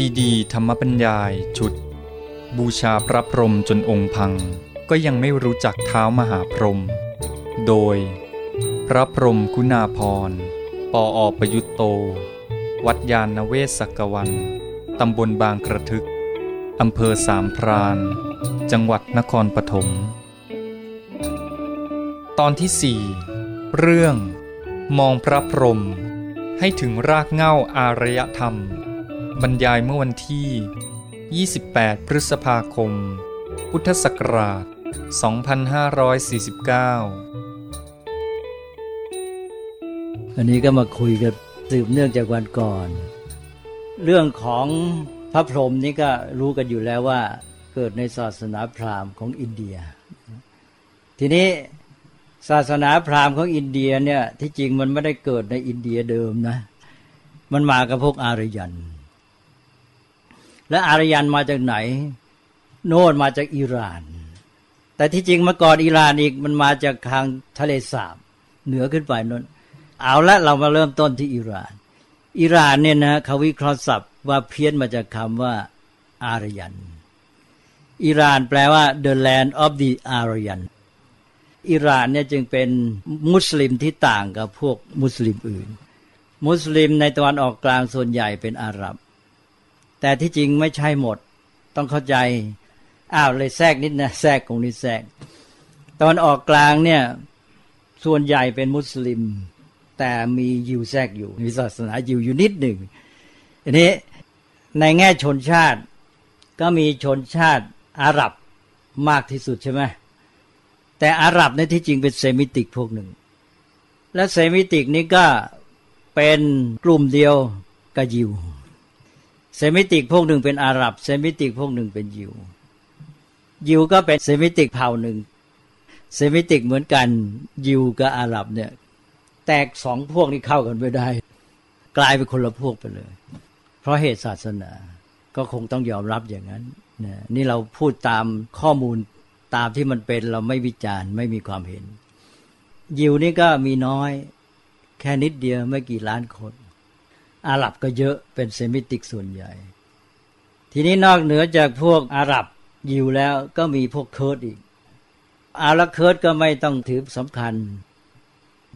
ซีดีธรรมบัญญายชุด บูชาพระพรหมจนองค์พัง ก็ยังไม่รู้จักเท้ามหาพรหมโดย พระพรหมคุณาพรปออประยุตโต วัดยาณเวศกวัน ตำบลบางกระทึก อำเภอสามพราน จังหวัดนครปฐมตอนที่สี่เรื่อง มองพระพรหมให้ถึงรากเหง้าอารยธรรม บรรยายเมื่อวันที่ 28 พฤษภาคม พุทธศักราช 2549อันนี้ก็มาคุยกันสืบเนื่องจากวันก่อน เรื่องของพระพรหมนี่ก็รู้กันอยู่แล้วว่าเกิดในศาสนาพราหมณ์ของอินเดีย ทีนี้ศาสนาพราหมณ์ของอินเดียเนี่ยที่จริงมันไม่ได้เกิดในอินเดียเดิมนะ มันมากับพวกอารยัน และอารยันมาจากไหน โน่นมาจากอิหร่าน แต่ที่จริงมาก่อนอิหร่านอีกมันมาจากทางทะเลสาบเหนือขึ้นไปนนเอาละเรามาเริ่มต้นที่อิหร่าน อิหร่านเนี่ยนะเขาวิเคราะห์ศัพท์ว่าเพี้ยนมาจากคำว่า อารยัน อิหร่านแปลว่า the land of the Aryan อิหร่านเนี่ยจึงเป็นมุสลิมที่ต่างกับพวกมุสลิมอื่น มุสลิมในตะวันออกกลางส่วนใหญ่เป็นอาหรับ แต่ที่จริงไม่ใช่หมด ต้องเข้าใจ อ้าวเลยแทรกนิดนะแทรกตรงนี้แทรก ตอนออกกลางเนี่ย ส่วนใหญ่เป็นมุสลิม แต่มียิวแทรกอยู่ มีศาสนายิวอยู่นิดหนึ่งอันนี้ในแง่ชนชาติ ก็มีชนชาติอาหรับมากที่สุดใช่ไหมแต่อาหรับในที่จริงเป็น Semitic พวกหนึ่ง และ Semitic นี้ก็เป็นกลุ่มเดียวกับยิว Semitic พวกหนึ่งเป็นอาหรับ Semitic พวกหนึ่งเป็นยิว ยิวก็เป็น Semitic เผ่าหนึ่ง Semitic เหมือนกัน ยิวกับอาหรับเนี่ย แตกสองพวกนี้เข้ากันไม่ได้ กลายเป็นคนละพวกไปเลย เพราะเหตุศาสนา ก็คงต้องยอมรับอย่างนั้นนี่เราพูดตามข้อมูลตามที่มันเป็นเราไม่วิจารณ์ไม่มีความเห็น ยิวนี่ก็มีน้อย แค่นิดเดียวไม่กี่ล้านคน อาหรับก็เยอะเป็นเซมิติกส่วนใหญ่ ทีนี้นอกเหนือจากพวกอาหรับยิวแล้วก็มีพวกเคิร์ดอีก เอาละเคิร์ดก็ไม่ต้องถือสำคัญ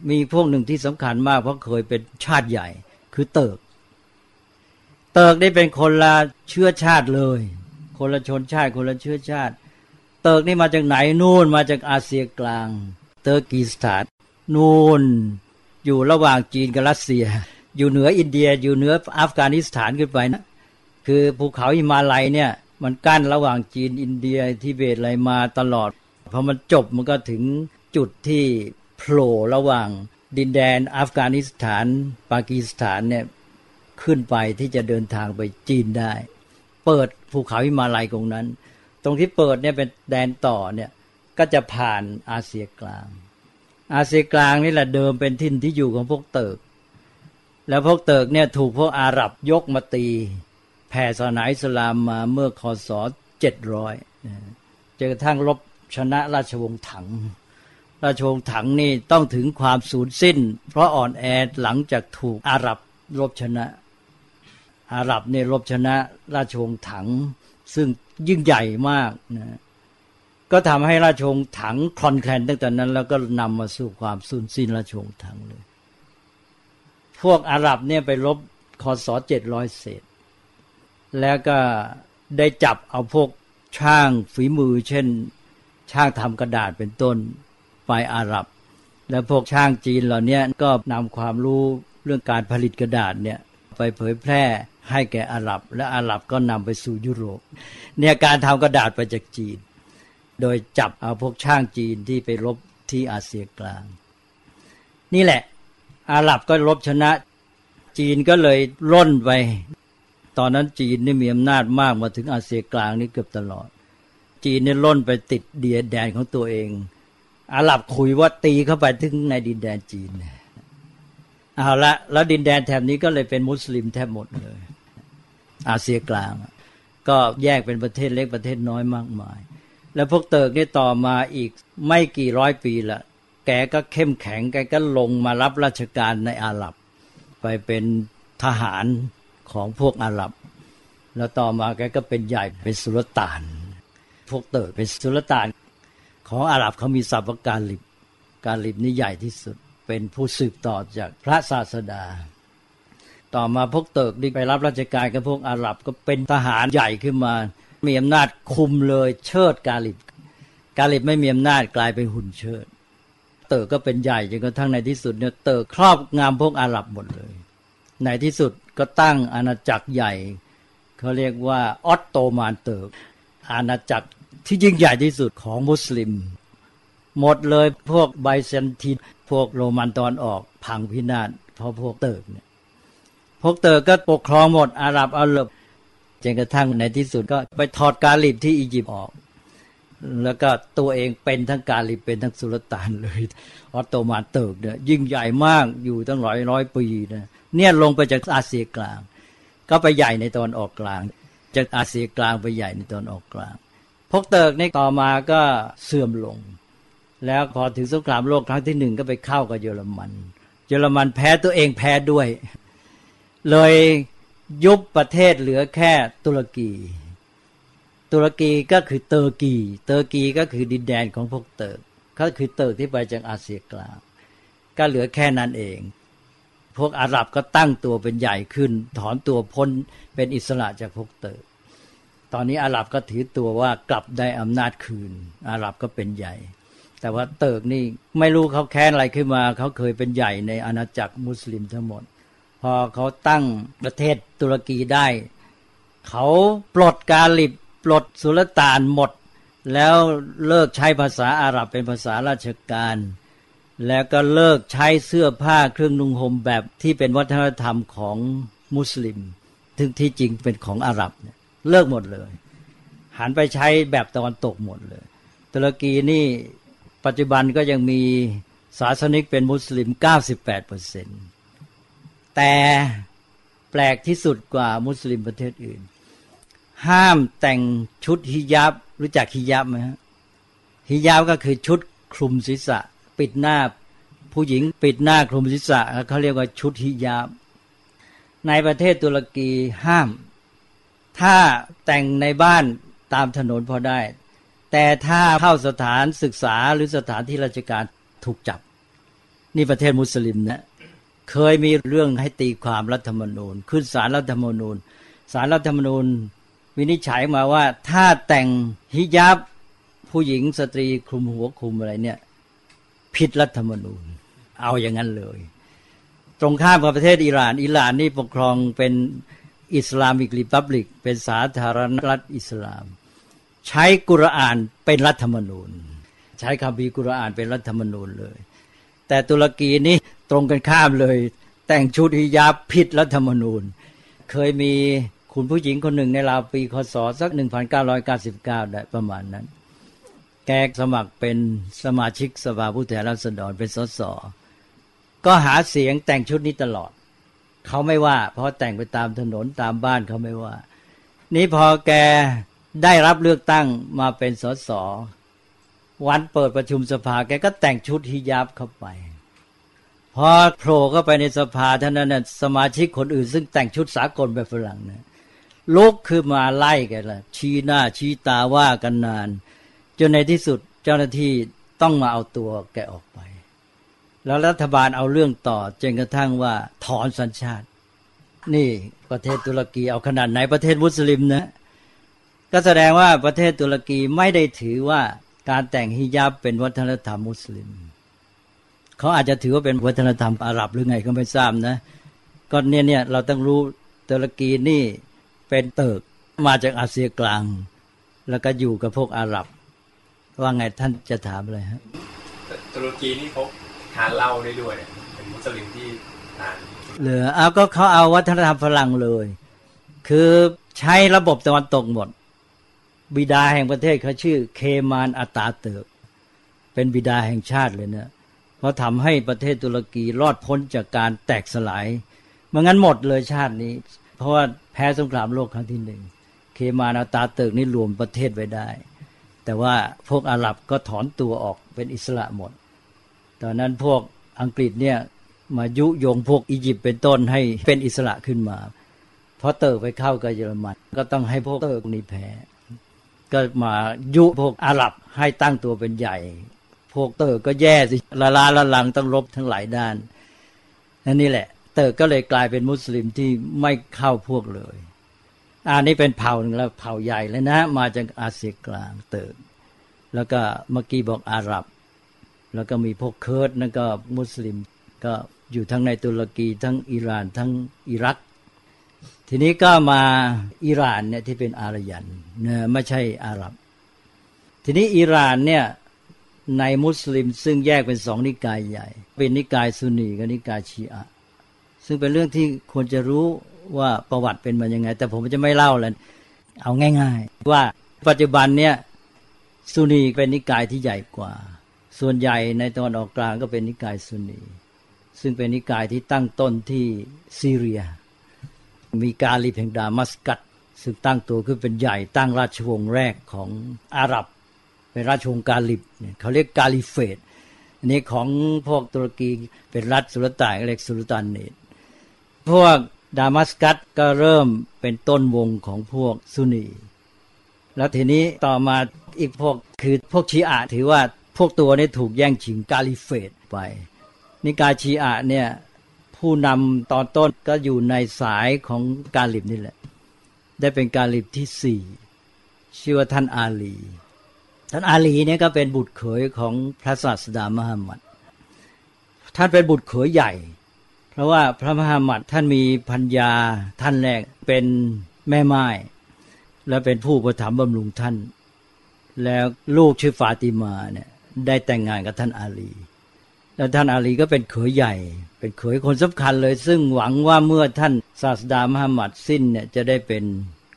มีพวกหนึ่งที่สำคัญมากเพราะเคยเป็นชาติใหญ่ คือเติร์กเติร์กนี่เป็นคนละเชื้อชาติเลย คนละชนชาติคนละเชื้อชาติ เติร์กนี่มาจากไหนนู่นมาจากอาเซียกลาง เตอร์กีสถานนู่นอยู่ระหว่างจีนกับรัสเซีย อยู่เหนืออินเดียอยู่เหนืออัฟกานิสถานขึ้นไปนะคือภูเขาหิมาลัยเนี่ย มันกั้นระหว่างจีนอินเดียทิเบตอะไรมาตลอดพอมันจบมันก็ถึงจุดที่โผล่ระหว่างดินแดนอัฟกานิสถาน ปากีสถานเนี่ยขึ้นไปที่จะเดินทางไปจีนได้ เปิดภูเขาหิมาลัยตรงนั้น ตรงที่เปิดเนี่ยเป็นแดนต่อเนี่ยก็จะผ่านอาเซียกลาง อาเซียกลางนี่แหละเดิมเป็นทิ่นที่อยู่ของพวกเติร์ก แล้วพวกเติกเนี่ยถูกพวกอาหรับยกมาตีแผ่ศาสนาอิสลามมาเมื่อคศเจ็ดร้อยจนกระทั่งลบชนะราชวงศ์ถัง ราชวงศ์ถังนี่ต้องถึงความสูญสิ้น เพราะอ่อนแอหลังจากถูกอาหรับลบชนะ อาหรับเนี่ยลบชนะราชวงศ์ถัง ซึ่งยิ่งใหญ่มากนะก็ทำให้ราชวงศ์ถังคลอนแคลนตั้งแต่นั้น แล้วก็นำมาสู่ความสูญสิ้นราชวงศ์ถังเลย พวกอาหรับเนี่ยไปรบคศเจ็ดร้อยเศษ แล้วก็ได้จับเอาพวกช่างฝีมือ เช่น ช่างทำกระดาษเป็นต้นไปอาหรับ แล้วพวกช่างจีนเหล่านี้ก็นำความรู้เรื่องการผลิตกระดาษเนี่ยไปเผยแพร่ให้แก่อาหรับ และอาหรับก็นำไปสู่ยุโรป เนี่ยการทำกระดาษไปจากจีน โดยจับเอาพวกช่างจีนที่ไปรบที่อาเซียกลาง นี่แหละ อาหรับก็รบชนะ จีนก็เลยล่นไป ตอนนั้นจีนนี่มีอำนาจมากมาถึงอาเซียกลางนี่เกือบตลอด จีนนี่ล่นไปติดเดียแดนของตัวเอง อาหรับคุยว่าตีเข้าไปถึงในดินแดนจีนเอาละแล้วดินแดนแถบนี้ก็เลยเป็นมุสลิมแทบหมดเลย อาเซียกลาง ก็แยกเป็นประเทศเล็กประเทศน้อยมากมาย แล้วพวกเติร์กนี่ต่อมาอีกไม่กี่ร้อยปีละ แกก็เข้มแข็งแกก็ลงมารับราชการในอาหรับ ไปเป็นทหารของพวกอาหรับ แล้วต่อมาแกก็เป็นใหญ่เป็นสุลต่าน พวกเติร์เป็นสุลต่าน ของอาหรับเขามีสัพพการลิบการลิบนี่ใหญ่ที่สุดเป็นผู้สืบต่อจากพระศาสดา ต่อมาพวกเติร์กนี่ไปรับราชการกับพวกอาหรับก็เป็นทหารใหญ่ขึ้นมา มีอำนาจคุมเลยเชิดกาหลิบกาหลิบไม่มีอำนาจกลายเป็นหุ่นเชิด เติร์ก็เป็นใหญ่จนกระทั่งในที่สุดเนี่ยเติร์ครอบงำพวกอาหรับหมดเลย ในที่สุดก็ตั้งอาณาจักรใหญ่เขาเรียกว่าออตโตมานเติร์กอาณาจักรที่ยิ่งใหญ่ที่สุดของมุสลิม หมดเลยพวกไบแซนทีนพวกโรมันตะวันออกพังพินาศเพราะพวกเติร์กเนี่ยพวกเติร์กก็ปกครองหมดอาหรับอาหรับจนกระทั่งในที่สุดก็ไปถอดกาหลิบที่อียิปต์ออก แล้วก็ตัวเองเป็นทั้งกาหลิบเป็นทั้งสุลต่านเลย ออตโตมันเติร์กเนี่ยยิ่งใหญ่มากอยู่ตั้งร้อยร้อยปีนะเนี่ยลงไปจากอาเซียกลาง ก็ไปใหญ่ในตะวันออกกลาง จากอาเซียกลางไปใหญ่ในตะวันออกกลาง พวกเติร์กนี่ต่อมาก็เสื่อมลง แล้วพอถึงสงครามโลกครั้งที่หนึ่งก็ไปเข้ากับเยอรมัน เยอรมันแพ้ตัวเองแพ้ด้วย เลยยุบประเทศเหลือแค่ตุรกี ตุรกีก็คือเตอร์กี เตอร์กีก็คือดินแดนของพวกเติร์กก็คือเติร์กที่ไปจากอาเซียกลางก็เหลือแค่นั้นเอง พวกอาหรับก็ตั้งตัวเป็นใหญ่ขึ้น ถอนตัวพ้นเป็นอิสระจากพวกเติร์กตอนนี้อาหรับก็ถือตัวว่ากลับได้อำนาจคืน อาหรับก็เป็นใหญ่ แต่ว่าเติร์กนี่ไม่รู้เขาแค้นอะไรขึ้นมา เขาเคยเป็นใหญ่ในอาณาจักรมุสลิมทั้งหมด พอเขาตั้งประเทศตุรกีได้ เขาปลดกาลิบ ปลดสุลต่านหมด แล้วเลิกใช้ภาษาอาหรับเป็นภาษาราชการ แล้วก็เลิกใช้เสื้อผ้าเครื่องนุ่งห่มแบบที่เป็นวัฒนธรรมของมุสลิมถึงที่จริงเป็นของอาหรับเนี่ยเลิกหมดเลย หันไปใช้แบบตะวันตกหมดเลย ตุรกีนี่ปัจจุบันก็ยังมีศาสนิกเป็นมุสลิม 98เปอร์เซ็นต์แต่แปลกที่สุดกว่ามุสลิมประเทศอื่น ห้ามแต่งชุดฮิญาบรู้จักฮิญาบไหมฮะฮิญาบก็คือชุดคลุมศีรษะ ปิดหน้าผู้หญิงปิดหน้าคลุมศีรษะเขาเรียกว่าชุดฮิญาบ ในประเทศตุรกีห้าม ถ้าแต่งในบ้านตามถนนพอได้ แต่ถ้าเข้าสถานศึกษาหรือสถานที่ราชการถูกจับ นี่ประเทศมุสลิมนะเคยมีเรื่องให้ตีความรัฐธรรมนูญ ขึ้นศาลรัฐธรรมนูญศาลรัฐธรรมนูญ วินิจฉัยมาว่าถ้าแต่งฮิญาบผู้หญิงสตรีคลุมหัวคลุมอะไรเนี่ย ผิดรัฐธรรมนูญ เอาอย่างนั้นเลย ตรงข้ามกับประเทศอิหร่าน อิหร่านนี่ปกครองเป็นอิสลามิกริพับลิก เป็นสาธารณรัฐอิสลาม ใช้กุรอานเป็นรัฐธรรมนูญ ใช้คำพีกุรอานเป็นรัฐธรรมนูญเลย แต่ตุรกีนี่ตรงกันข้ามเลย แต่งชุดฮิญาบผิดรัฐธรรมนูญ เคยมี คุณผู้หญิงคนหนึ่งในราวปีคศสัก 1999 ได้ประมาณนั้น แกสมัครเป็นสมาชิกสภาผู้แทนราษฎรเป็นสส ก็หาเสียงแต่งชุดนี้ตลอด เขาไม่ว่า เพราะแต่งไปตามถนนตามบ้านเขาไม่ว่า นี้พอแกได้รับเลือกตั้งมาเป็นสส วันเปิดประชุมสภา แกก็แต่งชุดฮิญาบเข้าไปพอโผล่เข้าไปในสภาท่านนั้นสมาชิกคนอื่น ซึ่งแต่งชุดสากลแบบฝรั่งนะ ลุกขึ้นมาไล่กันละชี้หน้าชี้ตาว่ากันนาน จนในที่สุดเจ้าหน้าที่ต้องมาเอาตัวแกออกไป แล้วรัฐบาลเอาเรื่องต่อจนกระทั่งว่าถอนสัญชาติ นี่ประเทศตุรกีเอาขนาดไหนประเทศมุสลิมนะ ก็แสดงว่าประเทศตุรกีไม่ได้ถือว่าการแต่งฮิญาบเป็นวัฒนธรรมมุสลิม เขาอาจจะถือว่าเป็นวัฒนธรรมอาหรับหรือไงก็ไม่ทราบนะ ก็เนี่ยเนี่ยเราต้องรู้ตุรกีนี่ เป็นเติกมาจากอาเซียกลาง แล้วก็อยู่กับพวกอาหรับว่าไงท่านจะถามอะไรฮะตุรกีนี่เขาทานเหล้าได้ด้วยเป็นมุสลิมที่ทานเหลือเอาก็เขาเอาวัฒนธรรมฝรั่งเลย คือใช้ระบบตะวันตกหมด บิดาแห่งประเทศเขาชื่อเคมานอัตาเติบ เป็นบิดาแห่งชาติเลยเนะเพราะทำให้ประเทศตุรกีรอดพ้นจากการแตกสลายเมื่องั้นหมดเลยชาตินี้ เพราะว่าแพ้สงครามโลกครั้งที่หนึ่งเคมาลอตาเติร์กนี่รวมประเทศไว้ได้ แต่ว่าพวกอาหรับก็ถอนตัวออกเป็นอิสระหมด ตอนนั้นพวกอังกฤษเนี่ยมายุยงพวกอียิปต์เป็นต้นให้เป็นอิสระขึ้นมา เพพอเติร์กไปเข้ากับเยอรมันก็ต้องให้พวกเติร์กนี่แพ้ ก็มายุพวกอาหรับให้ตั้งตัวเป็นใหญ่ พวกเติร์กก็แย่สิละล้าละลังต้องรบทั้งหลายด้านนั่นนี่แหละ เติร์กก็เลยกลายเป็นมุสลิมที่ไม่เข้าพวกเลย อันนี้เป็นเผ่าหนึ่งแล้วเผ่าใหญ่เลยนะ มาจากอาเซียกลางเติร์กแล้วก็เมื่อกี้บอกอาหรับ แล้วก็มีพวกเคิร์ดนั่นก็มุสลิมก็อยู่ทั้งในตุรกีทั้งอิหร่านทั้งอิรัก ทีนี้ก็มาอิหร่านเนี่ยที่เป็นอารยันเนไม่ใช่อาหรับ ทีนี้อิหร่านเนี่ยในมุสลิมซึ่งแยกเป็นสองนิกายใหญ่ เป็นนิกายซุนีกับนิกายชีอะ ซึ่งเป็นเรื่องที่ควรจะรู้ว่าประวัติเป็นมายังไง แต่ผมจะไม่เล่าแล้วเอาง่าย ๆ ว่าปัจจุบันเนี่ยซุนีเป็นนิกายที่ใหญ่กว่า ส่วนใหญ่ในตะวันออกกลางก็เป็นนิกายซุนี ซึ่งเป็นนิกายที่ตั้งต้นที่ซีเรีย มีกาลิบแห่งดามัสกัสซึ่งตั้งตัวขึ้นเป็นใหญ่ตั้งราชวงศ์แรกของอาหรับ เป็นราชวงศ์กาลิบเนี่ยเขาเรียกกาลิเฟตอันนี้ของพวกตุรกีเป็นรัฐสุลต่านเรียกสุลต่านเนต พวกดามัสกัสก็เริ่มเป็นต้นวงของพวกซุนี แล้วทีนี้ต่อมาอีกพวกคือพวกชีอะถือว่าพวกตัวนี้ถูกแย่งชิงกาลิเฟตไป นิกายชีอะเนี่ยผู้นำตอนต้นก็อยู่ในสายของกาลิบนี่แหละ ได้เป็นกาลิบที่สี่ชื่อว่าท่านอาลี ท่านอาลีเนี่ยก็เป็นบุตรเขยของพระศาสดามหามัดท่านเป็นบุตรเขยใหญ่ เพราะว่าพระมหามัดท่านมีพัญญาท่านแรกเป็นแม่ไม้และเป็นผู้ประถมบำรุงท่าน แล้วลูกชื่อฟาติมาเนี่ยได้แต่งงานกับท่านอาลี แล้วท่านอาลีก็เป็นเขยใหญ่ เป็นเขยคนสำคัญเลย ซึ่งหวังว่าเมื่อท่านศาสดามหามัดสิ้นเนี่ยจะได้เป็น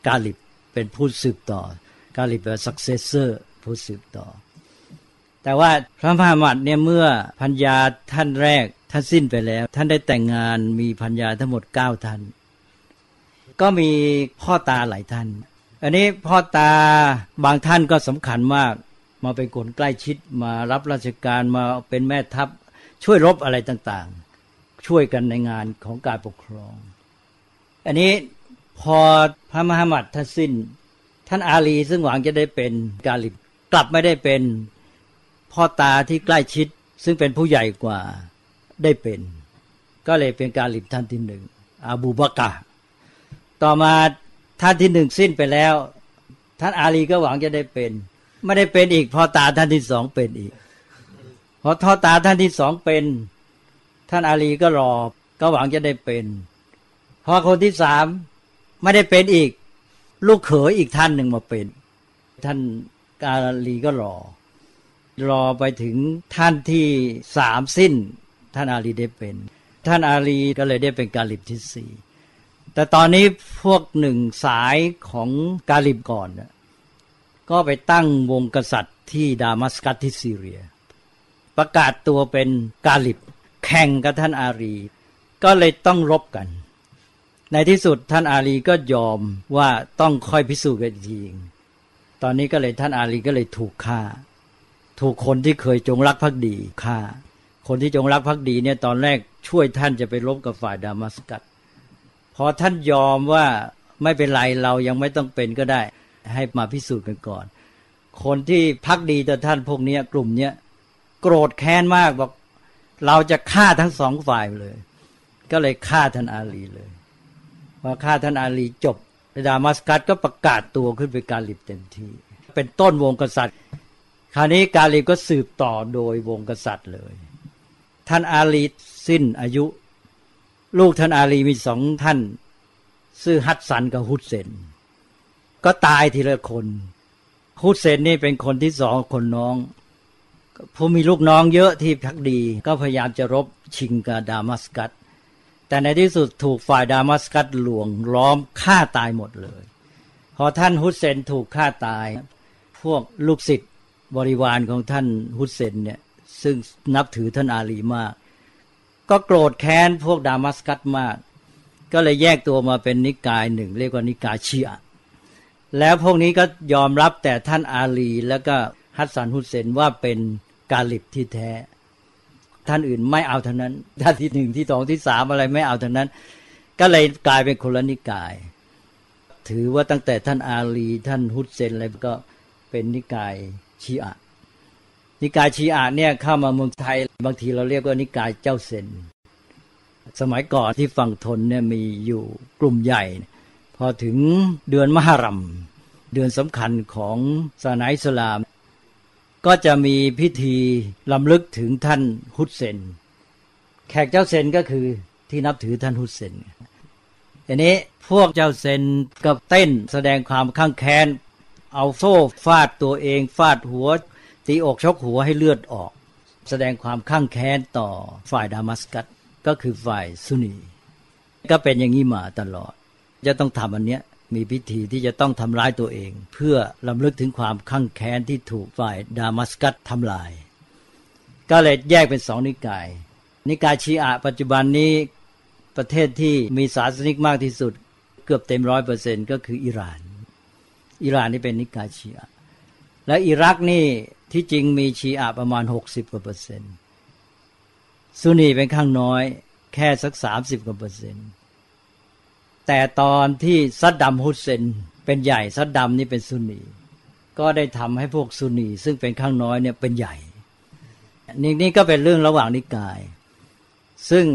กาลิบเป็นผู้สืบต่อกาลิบเป็น successor ผู้สืบต่อ แต่ว่าพระมหามัดเนี่ยเมื่อพัญญาท่านแรก ท่านสิ้นไปแล้ว ท่านได้แต่งงานมีพัญญาทั้งหมดเก้าท่าน ก็มีพ่อตาหลายท่าน อันนี้พ่อตาบางท่านก็สำคัญมาก มาเป็นคนใกล้ชิดมารับราชการมาเป็นแม่ทัพ ช่วยรบอะไรต่างๆ ช่วยกันในงานของการปกครอง อันนี้พอพระมหามัดท่านสิ้น ท่านอาลีซึ่งหวังจะได้เป็นกาลิบกลับไม่ได้เป็นพ่อตาที่ใกล้ชิดซึ่งเป็นผู้ใหญ่กว่า ได้เป็น ก็เลยเป็นกาลิบท่านที่หนึ่งอาบูบากะต่อมาท่านที่หนึ่งสิ้นไปแล้ว ท่านอาลีก็หวังจะได้เป็น ไม่ได้เป็นอีกพอตาท่านที่สองเป็นอีกพอทอตาท่านที่สองเป็น ท่านอาลีก็รอก็หวังจะได้เป็นพอคนที่สามไม่ได้เป็นอีก ลูกเขยอีกท่านหนึ่งมาเป็น ท่านกาลีก็รอรอไปถึงท่านที่สามสิ้น ท่านอาลีได้เป็น ท่านอาลีก็เลยได้เป็นกาลิบที่สี่แต่ตอนนี้พวกหนึ่งสายของกาลิบก่อนก็ไปตั้งวงกษัตริย์ที่ดามัสกัสที่ซีเรีย ประกาศตัวเป็นกาลิบแข่งกับท่านอารีก็เลยต้องรบกัน ในที่สุดท่านอารีก็ยอมว่าต้องค่อยพิสูจน์กันทีตอนนี้ก็เลยท่านอารีก็เลยถูกฆ่า ถูกคนที่เคยจงรักภักดีฆ่า คนที่จงรักภักดีเนี่ยตอนแรกช่วยท่านจะไปรบกับฝ่ายดามัสกัสพอท่านยอมว่าไม่เป็นไรเรายังไม่ต้องเป็นก็ได้ ให้มาพิสูจน์กันก่อน คนที่พักดีต่อท่านพวกนี้กลุ่มเนี้ยโกรธแค้นมากบอกเราจะฆ่าทั้งสองฝ่ายเลย ก็เลยฆ่าท่านอาลีเลยพอฆ่าท่านอาลีจบดามัสกัสก็ประกาศตัวขึ้นเป็นกาลิบเต็มที่ เป็นต้นวงกษัตริย์ คราวนี้กาลิบก็สืบต่อโดยวงกษัตริย์เลย ท่านอาลีสิ้นอายุ ลูกท่านอาลีมีสองท่านซื่อฮัตสันกับฮุดเซน ก็ตายทีละคนฮุดเซนนี่เป็นคนที่สองคนน้องผู้มีลูกน้องเยอะที่พักดี ก็พยายามจะรบชิงกับดามัสกัสแต่ในที่สุดถูกฝ่ายดามัสกัสหลวงล้อมฆ่าตายหมดเลย พอท่านฮุสเซนถูกฆ่าตาย พวกลูกศิษย์บริวารของท่านฮุสเซนเนี่ย ซึ่งนับถือท่านอาลีมาก ก็โกรธแค้นพวกดามัสกัสมาก ก็เลยแยกตัวมาเป็นนิกายหนึ่ง เรียกว่านิกายชีอะแล้วพวกนี้ก็ยอมรับแต่ท่านอาลี แล้วก็ฮัสซันฮุสเซนว่าเป็นกาลิบที่แท้ ท่านอื่นไม่เอาเทั้งนั้นท่านที่หนึ่งที่สองที่สามอะไรไม่เอาเทั้งนั้น ก็เลยกลายเป็นคนละนิกาย ถือว่าตั้งแต่ท่านอาลี ท่านฮุเซนอะไรก็เป็นนิกายชีอะ นิกายชีอะเนี่ยเข้ามาเมืองไทย บางทีเราเรียกว่านิกายเจ้าเซนสมัยก่อนที่ฝั่งทนเนี่ยมีอยู่กลุ่มใหญ่ พอถึงเดือนมหรัมเดือนสำคัญของศาสนาอิสลาม ก็จะมีพิธีลำลึกถึงท่านฮุดเซน แขกเจ้าเซนก็คือที่นับถือท่านฮุดเซนอันนี้พวกเจ้าเซนกับเต้นแสดงความข้างแค้น เอาโซ่ฟาดตัวเองฟาดหัว ตีอกชกหัวให้เลือดออก แสดงความข้างแค้นต่อฝ่ายดามัสกัสก็คือฝ่ายซุนีก็เป็นอย่างนี้มาตลอด จะต้องทำอันเนี้ยมีพิธีที่จะต้องทำร้ายตัวเอง เพื่อลำลึกถึงความข้างแค้นที่ถูกฝ่ายดามัสกัสทำลาย ก็เลยแยกเป็นสองนิกาย นิกายชีอะปัจจุบันนี้ประเทศที่มีศาสนิกมากที่สุด เกือบเต็มร้อยเปอร์เซ็นก็คืออิหร่าน อิหร่านนี่เป็นนิกายชีอะและอิรักนี่ ที่จริงมีชีอะประมาณหกสิบกว่าเปอร์เซ็นต์ซุนีเป็นข้างน้อยแค่สักสามสิบกว่าเปอร์เซ็นต์แต่ตอนที่ซัดดัมฮุสเซนเป็นใหญ่ซัดดัมนี่เป็นซุนี ก็ได้ทำให้พวกซุนี ซึ่งเป็นข้างน้อยเนี่ยเป็นใหญ่นี่นี่ก็เป็นเรื่องระหว่างนิกาย ซึ่ง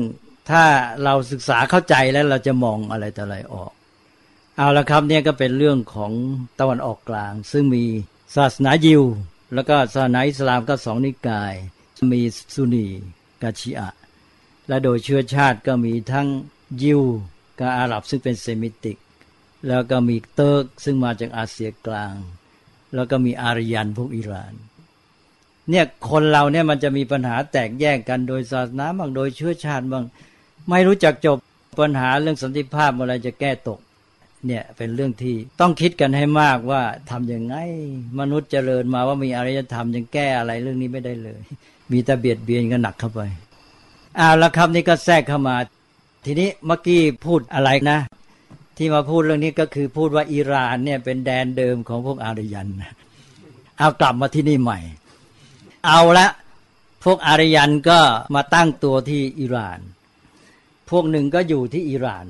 ถ้าเราศึกษาเข้าใจแล้วเราจะมองอะไรแต่อะไรออก เอาละครับเนี่ยก็เป็นเรื่องของตะวันออกกลาง ซึ่งมีศาสนายิว แล้วก็ศาสนาอิสลามก็สองนิกาย มีซุนนีกับชีอะห์ และโดยเชื้อชาติก็มีทั้งยิวกับอาหรับซึ่งเป็นเซมิติก แล้วก็มีเติร์กซึ่งมาจากอาเซียกลาง แล้วก็มีอารยันพวกอิหร่าน เนี่ยคนเราเนี่ยมันจะมีปัญหาแตกแยกกันโดยศาสนาบ้างโดยเชื้อชาติบ้างไม่รู้จักจบปัญหาเรื่องสันติภาพอะไรจะแก้ตก เนี่ยเป็นเรื่องที่ต้องคิดกันให้มากว่าทำยังไง มนุษย์เจริญมาว่ามีอารยธรรมยังแก้อะไรเรื่องนี้ไม่ได้เลย มีแต่เบียดเบียนกันหนักเข้าไปเอาล้วครับนี่ก็แทรกเข้ามา ทีนี้เมื่อกี้พูดอะไรนะ ที่มาพูดเรื่องนี้ก็คือพูดว่าอิหร่านเนี่ยเป็นแดนเดิมของพวกอารยันเอากลับมาที่นี่ใหม่ เอาละพวกอารยันก็มาตั้งตัวที่อิหร่าน พวกหนึ่งก็อยู่ที่อิหร่าน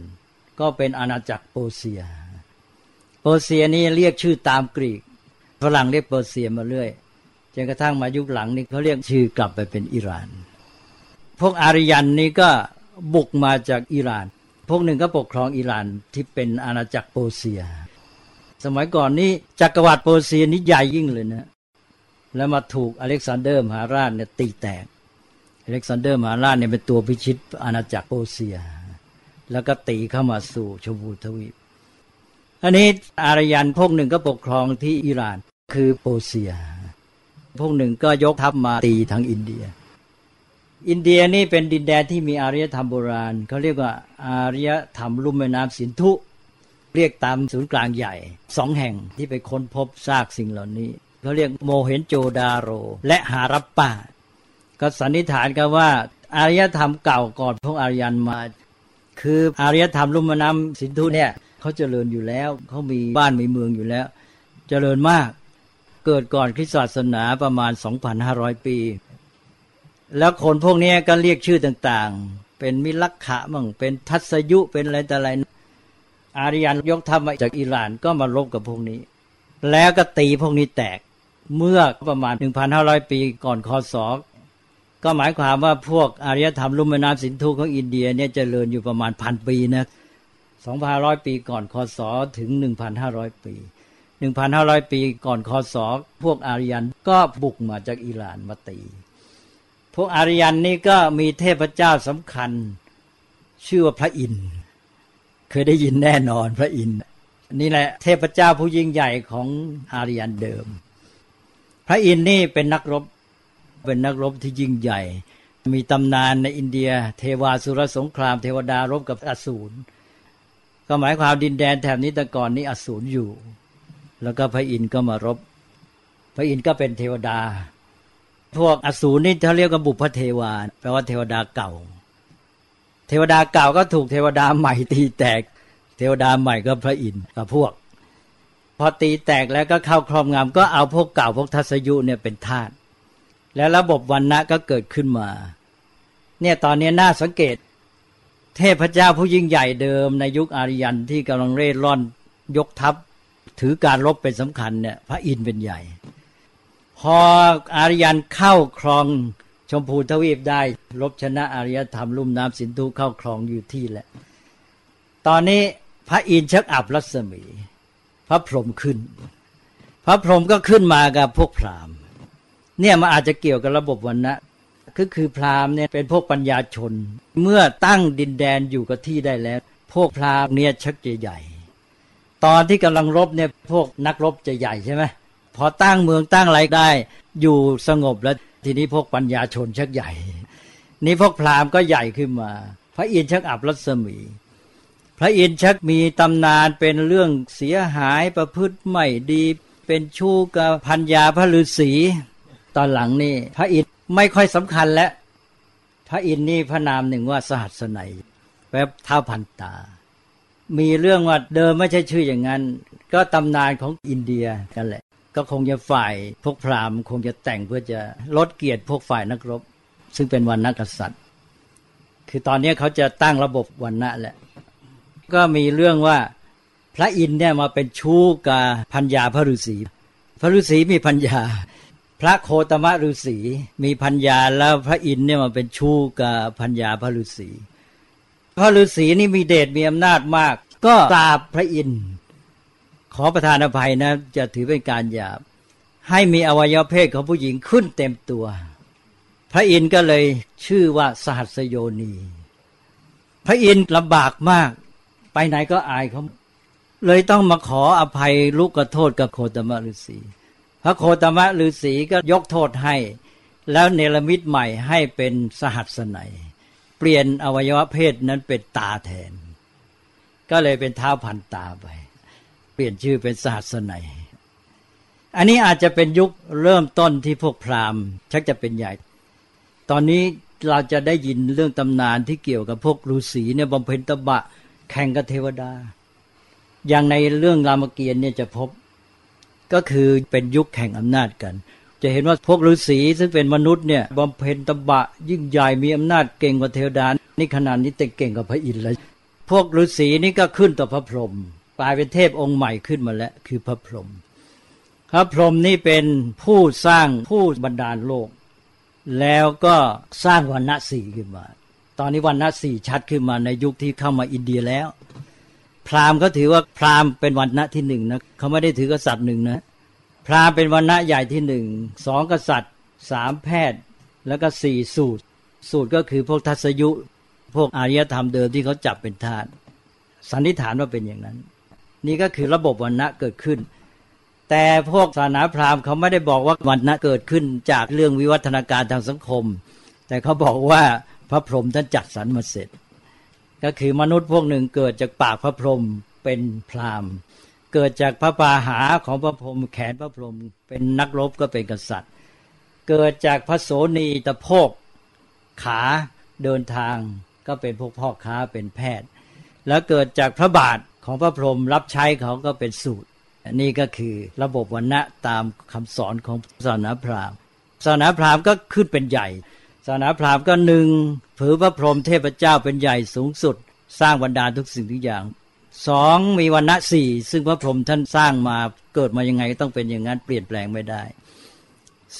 ก็เป็นอาณาจักรเปอร์เซีย เปอร์เซียนี่เรียกชื่อตามกรีกฝรั่งเรียกเปอร์เซียมาเรื่อยจนกระทั่งมายุคหลังนี่เขาเรียกชื่อกลับไปเป็นอิหร่าน พวกอารยันนี่ก็บุกมาจากอิหร่าน พวกหนึ่งก็ปกครองอิหร่านที่เป็นอาณาจักรเปอร์เซีย สมัยก่อนนี้จักรวรรดิเปอร์เซียนี่ใหญ่ยิ่งเลยนะ แล้วมาถูกอเล็กซานเดอร์มหาราชเนี่ยตีแตก อเล็กซานเดอร์มหาราชเนี่ยเป็นตัวพิชิตอาณาจักรเปอร์เซีย แล้วก็ตีเข้ามาสู่ชมพูทวีป อันนี้อารยันพวกหนึ่งก็ปกครองที่อิหร่านคือเปอร์เซีย พวกหนึ่งก็ยกทัพมาตีทางอินเดีย อินเดียนี่เป็นดินแดนที่มีอารยธรรมโบราณเขาเรียกว่าอารยธรรมลุ่มแม่น้ำสินธุ เรียกตามศูนย์กลางใหญ่สองแห่งที่ไปค้นพบซากสิ่งเหล่านี้เขาเรียกโมเห็นโจดาโร และหารับป่าก็สันนิษฐานกันว่าอารยธรรมเก่าก่อนพวกอารยันมา คืออารยธรรมลุ่มแม่น้ำสินธุเนี่ยเขาเจริญอยู่แล้วเขามีบ้านมีเมืองอยู่แล้ว เจริญมากเกิดก่อนคริสตศาสนาประมาณ 2,500 ปี แล้วคนพวกนี้ก็เรียกชื่อต่างๆ เป็นมิลักขะมั่งเป็นทัศยุเป็นอะไรแต่อะไร อารยันยกทัพมาจากอิหร่านก็มารบกับพวกนี้ แล้วก็ตีพวกนี้แตกเมื่อประมาณ 1,500 ปีก่อนคศ ก็หมายความว่าพวกอารยธรรมลุ่มแม่น้ำสินธุของอินเดียเนี่ยจเจริญอยู่ประมาณพันปีนะสองพันร้อยปีก่อนคศถึงหนึ่งพันห้าร้อยปีหนึ่งพันห้าร้อยปีก่อนคศพวกอารยันก็บุกมาจากอิหร่านมาตี พวกอารยันนี่ก็มีเทพเจ้าสำคัญ ชื่อว่าพระอินทร์เคยได้ยินแน่นอนพระอินทร์นี่แหละเทพเจ้าผู้ยิ่งใหญ่ของอารยันเดิม พระอินทร์นี่เป็นนักรบ เป็นนักรบที่ยิ่งใหญ่ มีตำนานในอินเดีย เทวาสุรสงคราม เทวดารบกับอสูรก็หมายความดินแดนแถบนี้แต่ก่อนนี้อสูรอยู่ แล้วก็พระอินทร์ก็มารบ พระอินทร์ก็เป็นเทวดา พวกอสูรนี่เขาเรียกว่าบุพเทวาแปลว่าเทวดาเก่า เทวดาเก่าก็ถูกเทวดาใหม่ตีแตก เทวดาใหม่ก็พระอินทร์กับพวก พอตีแตกแล้วก็เข้าครอบงำก็เอาพวกเก่าพวกทัศยุเนี่ยเป็นทาส แล้วระบบวันณะก็เกิดขึ้นมา เนี่ยตอนนี้น่าสังเกต เทพเจ้าผู้ยิ่งใหญ่เดิมในยุคอารยันที่กำลังเร่ร่อนยกทัพ ถือการรบเป็นสำคัญเนี่ยพระอินทร์เป็นใหญ่ พออารยันเข้าครองชมพูทวีปได้รบชนะอารยธรรมลุ่มน้ำสินธุเข้าครองอยู่ที่แหละ ตอนนี้พระอินทร์ชักอับรัศมี พระพรหมขึ้น พระพรหมก็ขึ้นมากับพวกพราหมณ์ เนี่ยมันอาจจะเกี่ยวกับระบบวันนะก็คือพราหมณ์เนี่ยเป็นพวกปัญญาชน เมื่อตั้งดินแดนอยู่กับที่ได้แล้ว พวกพราหมณ์เนี่ยชักจะใหญ่ ตอนที่กำลังรบเนี่ยพวกนักรบจะใหญ่ใช่ไหมพอตั้งเมืองตั้งอะไรได้ อยู่สงบแล้วทีนี้พวกปัญญาชนชักใหญ่ นี่พวกพราหมณ์ก็ใหญ่ขึ้นมา พระอินทร์ชักอับรัศมี พระอินทร์ชักมีตำนานเป็นเรื่องเสียหายประพฤติไม่ดี เป็นชู้กับพัญญาพระฤาษี ตอนหลังนี่พระอินทร์ไม่ค่อยสำคัญแล้ว พระอินทร์นี่พระนามหนึ่งว่าสหัสนัยแปลท้าพันตา มีเรื่องว่าเดิมไม่ใช่ชื่ออย่างนั้น ก็ตำนานของอินเดียกันแหละ ก็คงจะฝ่ายพวกพราหมณ์คงจะแต่งเพื่อจะลดเกียรติพวกฝ่ายนักรบ ซึ่งเป็นวันนักษัตริย์ คือตอนนี้เขาจะตั้งระบบวันณะแหละ ก็มีเรื่องว่าพระอินทร์เนี่ยมาเป็นชู้กับพัญญาพระฤาษีพระฤาษีมีพัญญา พระโคตมะฤาษีมีพัญญาแล้วพระอินเนี่ยมาเป็นชู้กับพัญญาพระฤาษีพระฤาษีนี่มีเดชมีอำนาจมาก ก็ตาพระอินขอประทานอภัยนะ จะถือเป็นการหยาบ ให้มีอวัยวะเพศของผู้หญิงขึ้นเต็มตัว พระอินก็เลยชื่อว่าสหัสโยนี พระอินลำบากมาก ไปไหนก็อายเขาเลยต้องมาขออภัยลูกกระโทษกับโคตมะฤาษี พระโคตมะฤาษีก็ยกโทษให้ แล้วเนรมิตใหม่ให้เป็นสหัสนัยเปลี่ยนอวัยวะเพศนั้นเป็นตาแทน ก็เลยเป็นเท้าพันตาไป เปลี่ยนชื่อเป็นสหัสนัยอันนี้อาจจะเป็นยุคเริ่มต้นที่พวกพราหมณ์ ชักจะเป็นใหญ่ ตอนนี้เราจะได้ยินเรื่องตำนานที่เกี่ยวกับพวกฤาษีเนี่ยบำเพ็ญตบะแข่งกับเทวดา อย่างในเรื่องรามเกียรติเนี่ยจะพบ ก็คือเป็นยุคแข่งอำนาจกัน จะเห็นว่าพวกฤาษีซึ่งเป็นมนุษย์เนี่ยบำเพ็ญตบะยิ่งใหญ่มีอำนาจเก่งกว่าเทวดานี่ขนาดนี้แต่เก่งกว่าพระอินทร์เลยพวกฤาษีนี่ก็ขึ้นต่อพระพรหมกลายเป็นเทพองค์ใหม่ขึ้นมาแล้วคือพระพรหมพระพรหมนี่เป็นผู้สร้างผู้บันดาลโลก แล้วก็สร้างวันณะสี่ขึ้นมา ตอนนี้วันณะสี่ชัดขึ้นมาในยุคที่เข้ามาอินเดียแล้ว พราหมณ์ก็ถือว่าพราหมณ์เป็นวันณะที่หนึ่งนะเขาไม่ได้ถือกษัตริย์หนึ่งนะ พราหมณ์เป็นวันณะใหญ่ที่หนึ่งสองกษัตริย์สามแพทย์ แล้วก็สี่สูตร สูตรก็คือพวกทัศยุ พวกอารยธรรมเดิมที่เขาจับเป็นทาสสันนิษฐานว่าเป็นอย่างนั้น นี่ก็คือระบบวันณะเกิดขึ้น แต่พวกศาสนาพราหมณ์เขาไม่ได้บอกว่าวันณะเกิดขึ้นจากเรื่องวิวัฒนาการทางสังคม แต่เขาบอกว่าพระพรหมท่านจัดสรรมาเสร็จ ก็คือมนุษย์พวกหนึ่งเกิดจากปากพระพรหมเป็นพราหมณ์ เกิดจากพระปาหาของพระพรหมแขนพระพรหมเป็นนักรบก็เป็นกษัตริย์ เกิดจากพระโสนีตะโพกขาเดินทางก็เป็นพวกพ่อค้าเป็นแพทย์ แล้วเกิดจากพระบาทของพระพรหมรับใช้เขาก็เป็นสูตรอันนี้ก็คือระบบวันณะตามคำสอนของศาสนาพราหมณ์ศาสนาพราหมณ์ก็ขึ้นเป็นใหญ่ ศาสนาพราหมณ์ก็หนึ่งผือพระพรหมเทพเจ้าเป็นใหญ่สูงสุด สร้างบรรดาทุกสิ่งทุกอย่างสองมีวันณะสี่ซึ่งพระพรหมท่านสร้างมาเกิดมายังไงต้องเป็นอย่างนั้นเปลี่ยนแปลงไม่ได้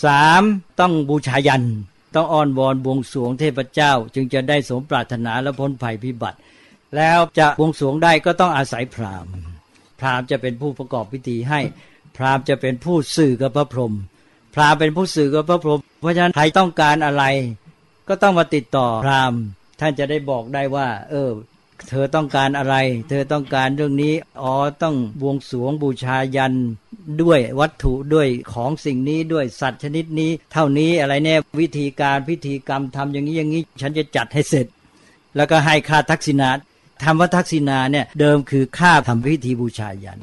สามต้องบูชายัน ต้องอ้อนวอนบวงสรวงเทพเจ้า จึงจะได้สมปรารถนาและพ้นภัยพิบัติ แล้วจะบวงสรวงได้ก็ต้องอาศัยพราหมณ์ พราหมณ์จะเป็นผู้ประกอบพิธีให้ พราหมณ์จะเป็นผู้สื่อกับพระพรหม พราหมณ์เป็นผู้สื่อกับพระพรหมเพราะฉะนั้นใครต้องการอะไร ก็ต้องมาติดต่อพราหมณ์ท่านจะได้บอกได้ว่า เออ เธอต้องการอะไร เธอต้องการเรื่องนี้อ๋อต้องบวงสรวงบูชายันด้วยวัตถุด้วยของสิ่งนี้ด้วยสัตว์ชนิดนี้ เท่านี้อะไรเนี่ยวิธีการพิธีกรรมทำอย่างนี้อย่างนี้ ฉันจะจัดให้เสร็จ แล้วก็ให้ค่าทักษิณาธรรมทักษิณาเนี่ยเดิมคือค่าทำพิธีบูชายัน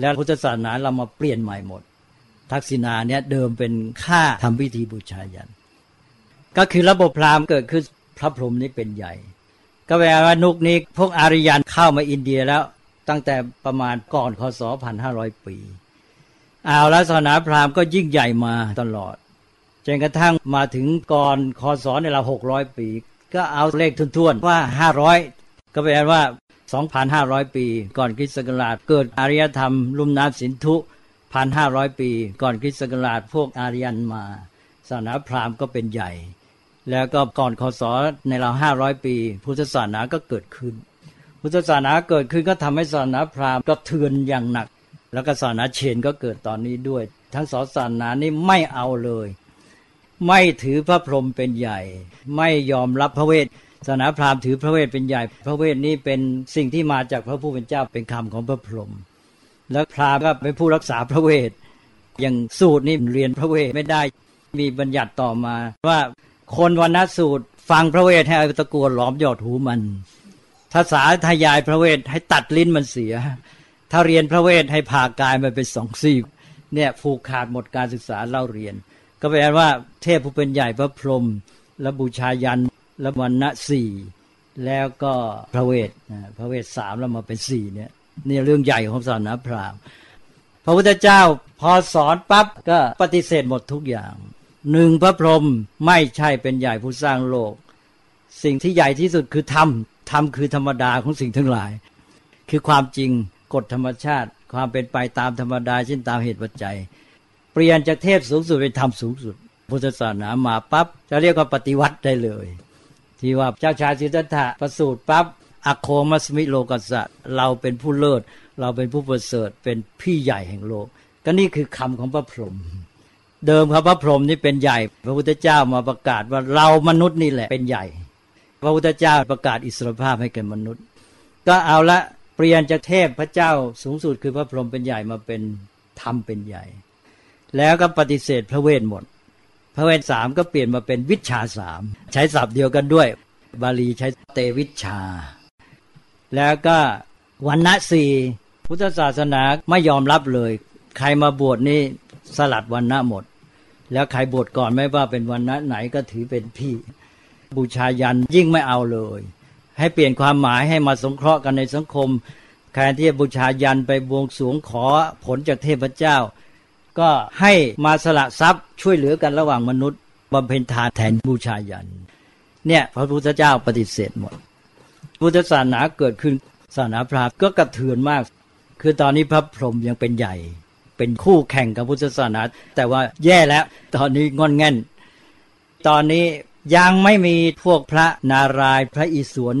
แล้วพุทธศาสนาเรามาเปลี่ยนใหม่หมด ทักษิณาเนี่ยเดิมเป็นค่าทำพิธีบูชายัน ก็คือระบบพราหมณ์เกิดขึ้นพระพรหมนี่เป็นใหญ่ ก็แปลว่านุกนี้พวกอารยันเข้ามาอินเดียแล้วตั้งแต่ประมาณก่อนคศพันห้าร้อยปีเอาแล้วศาสนาพราหมณ์ก็ยิ่งใหญ่มาตลอดจนกระทั่งมาถึงก่อนคศในเราหกร้อยปี ก็เอาเลขทุนๆว่าห้าร้อยก็แปลว่า2,500ปี ก่อนคริสต์ศักราชเกิดอารยธรรม ลุ่มน้ำสินธุ 1,500ปี ก่อนคริสต์ศักราชพวกอารยันมา ศาสนาพราหมณ์ก็เป็นใหญ่ แล้วก็ก่อนคศในรา500ปี พุทธศาสนาก็เกิดขึ้น พุทธศาสนาเกิดขึ้นก็ทำให้ศาสนาพราหมณ์ก็เทือนอย่างหนัก แล้วก็ศาสนาเชนก็เกิดตอนนี้ด้วย ทั้งสองศาสนานี้ไม่เอาเลย ไม่ถือพระพรหมเป็นใหญ่ ไม่ยอมรับพระเวทศาสนาพราหมณ์ถือพระเวทเป็นใหญ่ พระเวทนี้เป็นสิ่งที่มาจากพระผู้เป็นเจ้าเป็นคำของพระพรหม แล้วพราหมณ์ก็เป็นผู้รักษาพระเวทอย่างสูตรนี่เรียนพระเวทไม่ได้มีบัญญัติต่อมา ว่าคนวันนสูตร ฟังพระเวทให้เอาตะกัวหลอมยอดหูมันภาษาทยายพระเวทให้ตัดลิ้นมันเสีย ถ้าเรียนพระเวทให้ผ่ากายมันเป็นสองซี่เนี่ยผูกขาดหมดการศึกษาเล่าเรียน ก็แปลว่าเทพผู้เป็นใหญ่พระพรหมและบูชายันและวันณะสี่แล้วก็พระเวทพระเวทสามแล้วมาเป็นสี่เนี่ย นี่เรื่องใหญ่ของศาสนาพราหมณ์พระพุทธเจ้าพอสอนปั๊บก็ปฏิเสธหมดทุกอย่างหนึ่งพระพรหมไม่ใช่เป็นใหญ่ผู้สร้างโลก สิ่งที่ใหญ่ที่สุดคือธรรมธรรมคือธรรมดาของสิ่งทั้งหลาย คือความจริงกฎธรรมชาติ ความเป็นไปตามธรรมดาเช่นตามเหตุปัจจัย เปลี่ยนจากเทพสูงสุดเป็นธรรมสูงสุด พุทธศาสนามาปั๊บจะเรียกว่าปฏิวัติได้เลย ที่ว่าเจ้าชายสิทธัตถะประสูติปั๊บ อโคมัสมิโลกัสสะเราเป็นผู้เลิศ เราเป็นผู้ประเสริฐเป็นพี่ใหญ่แห่งโลก ก็นี่คือคำของพระพรหมเดิมครับพระพรหมนี่เป็นใหญ่ พระพุทธเจ้ามาประกาศว่าเรามนุษย์นี่แหละเป็นใหญ่ พระพุทธเจ้าประกาศอิสรภาพให้แก่มนุษย์ ก็เอาละเปลี่ยนจากเทพพระเจ้าสูงสุดคือพระพรหมเป็นใหญ่มาเป็นธรรมเป็นใหญ่ แล้วก็ปฏิเสธพระเวทหมด พระเวทสามก็เปลี่ยนมาเป็นวิชาสามใช้ศัพท์เดียวกันด้วย บาลีใช้เตวิชา แล้วก็วันณะสี่พุทธศาสนาไม่ยอมรับเลย ใครมาบวชนี่สลัดวันณะหมด แล้วใครบวชก่อนไม่ว่าเป็นวันนั้นไหนก็ถือเป็นพี่ บูชายันยิ่งไม่เอาเลย ให้เปลี่ยนความหมายให้มาสงเคราะห์กันในสังคมแทนที่จะบูชายันไปบวงสรวงขอผลจากเทพเจ้า ก็ให้มาสละทรัพย์ช่วยเหลือกันระหว่างมนุษย์บำเพ็ญทานแทนบูชายัน เนี่ยพระพุทธเจ้าปฏิเสธหมด พุทธศาสนาเกิดขึ้นศาสนาพราหมณ์ก็กระเทือนมาก คือตอนนี้พระพรหมยังเป็นใหญ่ เป็นคู่แข่งกับพุทธศาสนา แต่ว่าแย่แล้ว ตอนนี้งอนแง่น ตอนนี้ยังไม่มีพวกพระนารายพระอิศวร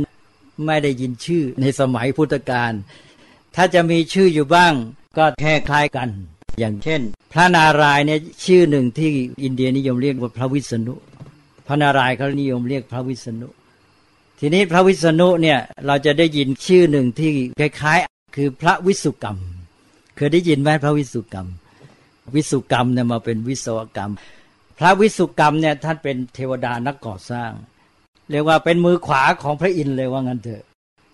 ไม่ได้ยินชื่อในสมัยพุทธกาลถ้าจะมีชื่ออยู่บ้างก็แค่คล้ายกัน อย่างเช่น พระนารายเนี่ยชื่อหนึ่งที่อินเดียนิยมเรียกว่าพระวิษณุ พระนารายเขานิยมเรียกพระวิษณุ ทีนี้พระวิษณุเนี่ยเราจะได้ยินชื่อหนึ่งที่คล้ายๆ คือพระวิสุกรรม เคยได้ยินไหมพระวิสุกรรม วิสุกรรมเนี่ยมาเป็นวิศวกรรม พระวิสุกรรมเนี่ยท่านเป็นเทวดานักก่อสร้าง เรียกว่าเป็นมือขวาของพระอินทร์เลยว่างั้นเถอะ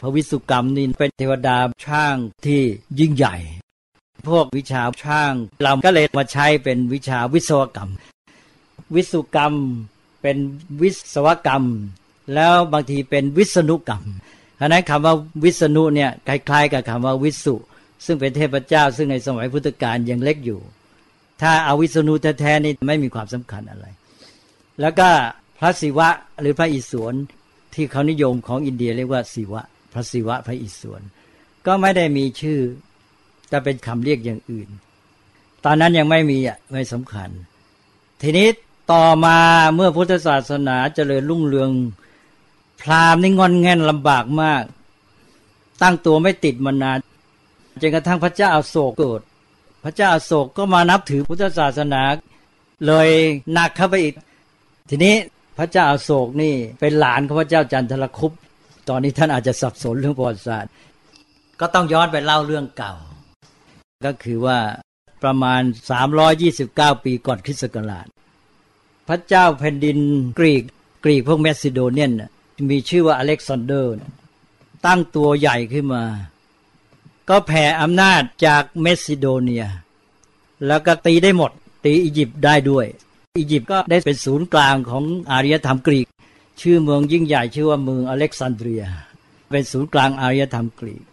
พระวิสุกรรมนี่เป็นเทวดาช่างที่ยิ่งใหญ่ พวกวิชาช่างเราก็เลยมาใช้เป็นวิชาวิศวกรรม วิสุกรรมเป็นวิศวกรรม แล้วบางทีเป็นวิษณุกรรมเพราะนั้นคำว่าวิษณุเนี่ยคล้ายๆ กับคำว่าวิสุ ซึ่งเป็นเทพเจ้า ซึ่งในสมัยพุทธกาลยังเล็กอยู่ ถ้าอาวิษณุแท้ๆนี่ไม่มีความสำคัญอะไร แล้วก็พระศิวะหรือพระอิศวรที่เขานิยมของอินเดียเรียกว่าศิวะ พระศิวะพระอิศวรก็ไม่ได้มีชื่อแต่เป็นคำเรียกอย่างอื่น ตอนนั้นยังไม่มีอะไม่สำคัญ ทีนี้ต่อมาเมื่อพุทธศาสนาเจริญรุ่งเรือง พราหมณ์นี่งอนแงนลำบากมาก ตั้งตัวไม่ติดมานานจนกระทั่งพระเจ้าอาโศกเกิดพระเจ้าอาโศกก็มานับถือพุทธศาสนา เลยหนักเข้าไปอีก ทีนี้พระเจ้าอโศกนี่เป็นหลานของพระเจ้าจันทรคุปต์ตอนนี้ท่านอาจจะสับสนเรื่องประวัติศาสตร์ ก็ต้องย้อนไปเล่าเรื่องเก่า ก็คือว่าประมาณ 329 ปีก่อนคริสต์ศักราช พระเจ้าแผ่นดินกรีกกรีกพวกมาซิโดเนียน มีชื่อว่าอเล็กซานเดอร์ ตั้งตัวใหญ่ขึ้นมา ก็แผ่อำนาจจากมาซิโดเนีย แล้วก็ตีได้หมด ตีอียิปต์ได้ด้วย อียิปต์ก็ได้เป็นศูนย์กลางของอารยธรรมกรีก ชื่อเมืองยิ่งใหญ่ชื่อว่าเมืองอเล็กซานเดรีย เป็นศูนย์กลางอารยธรรมกรีก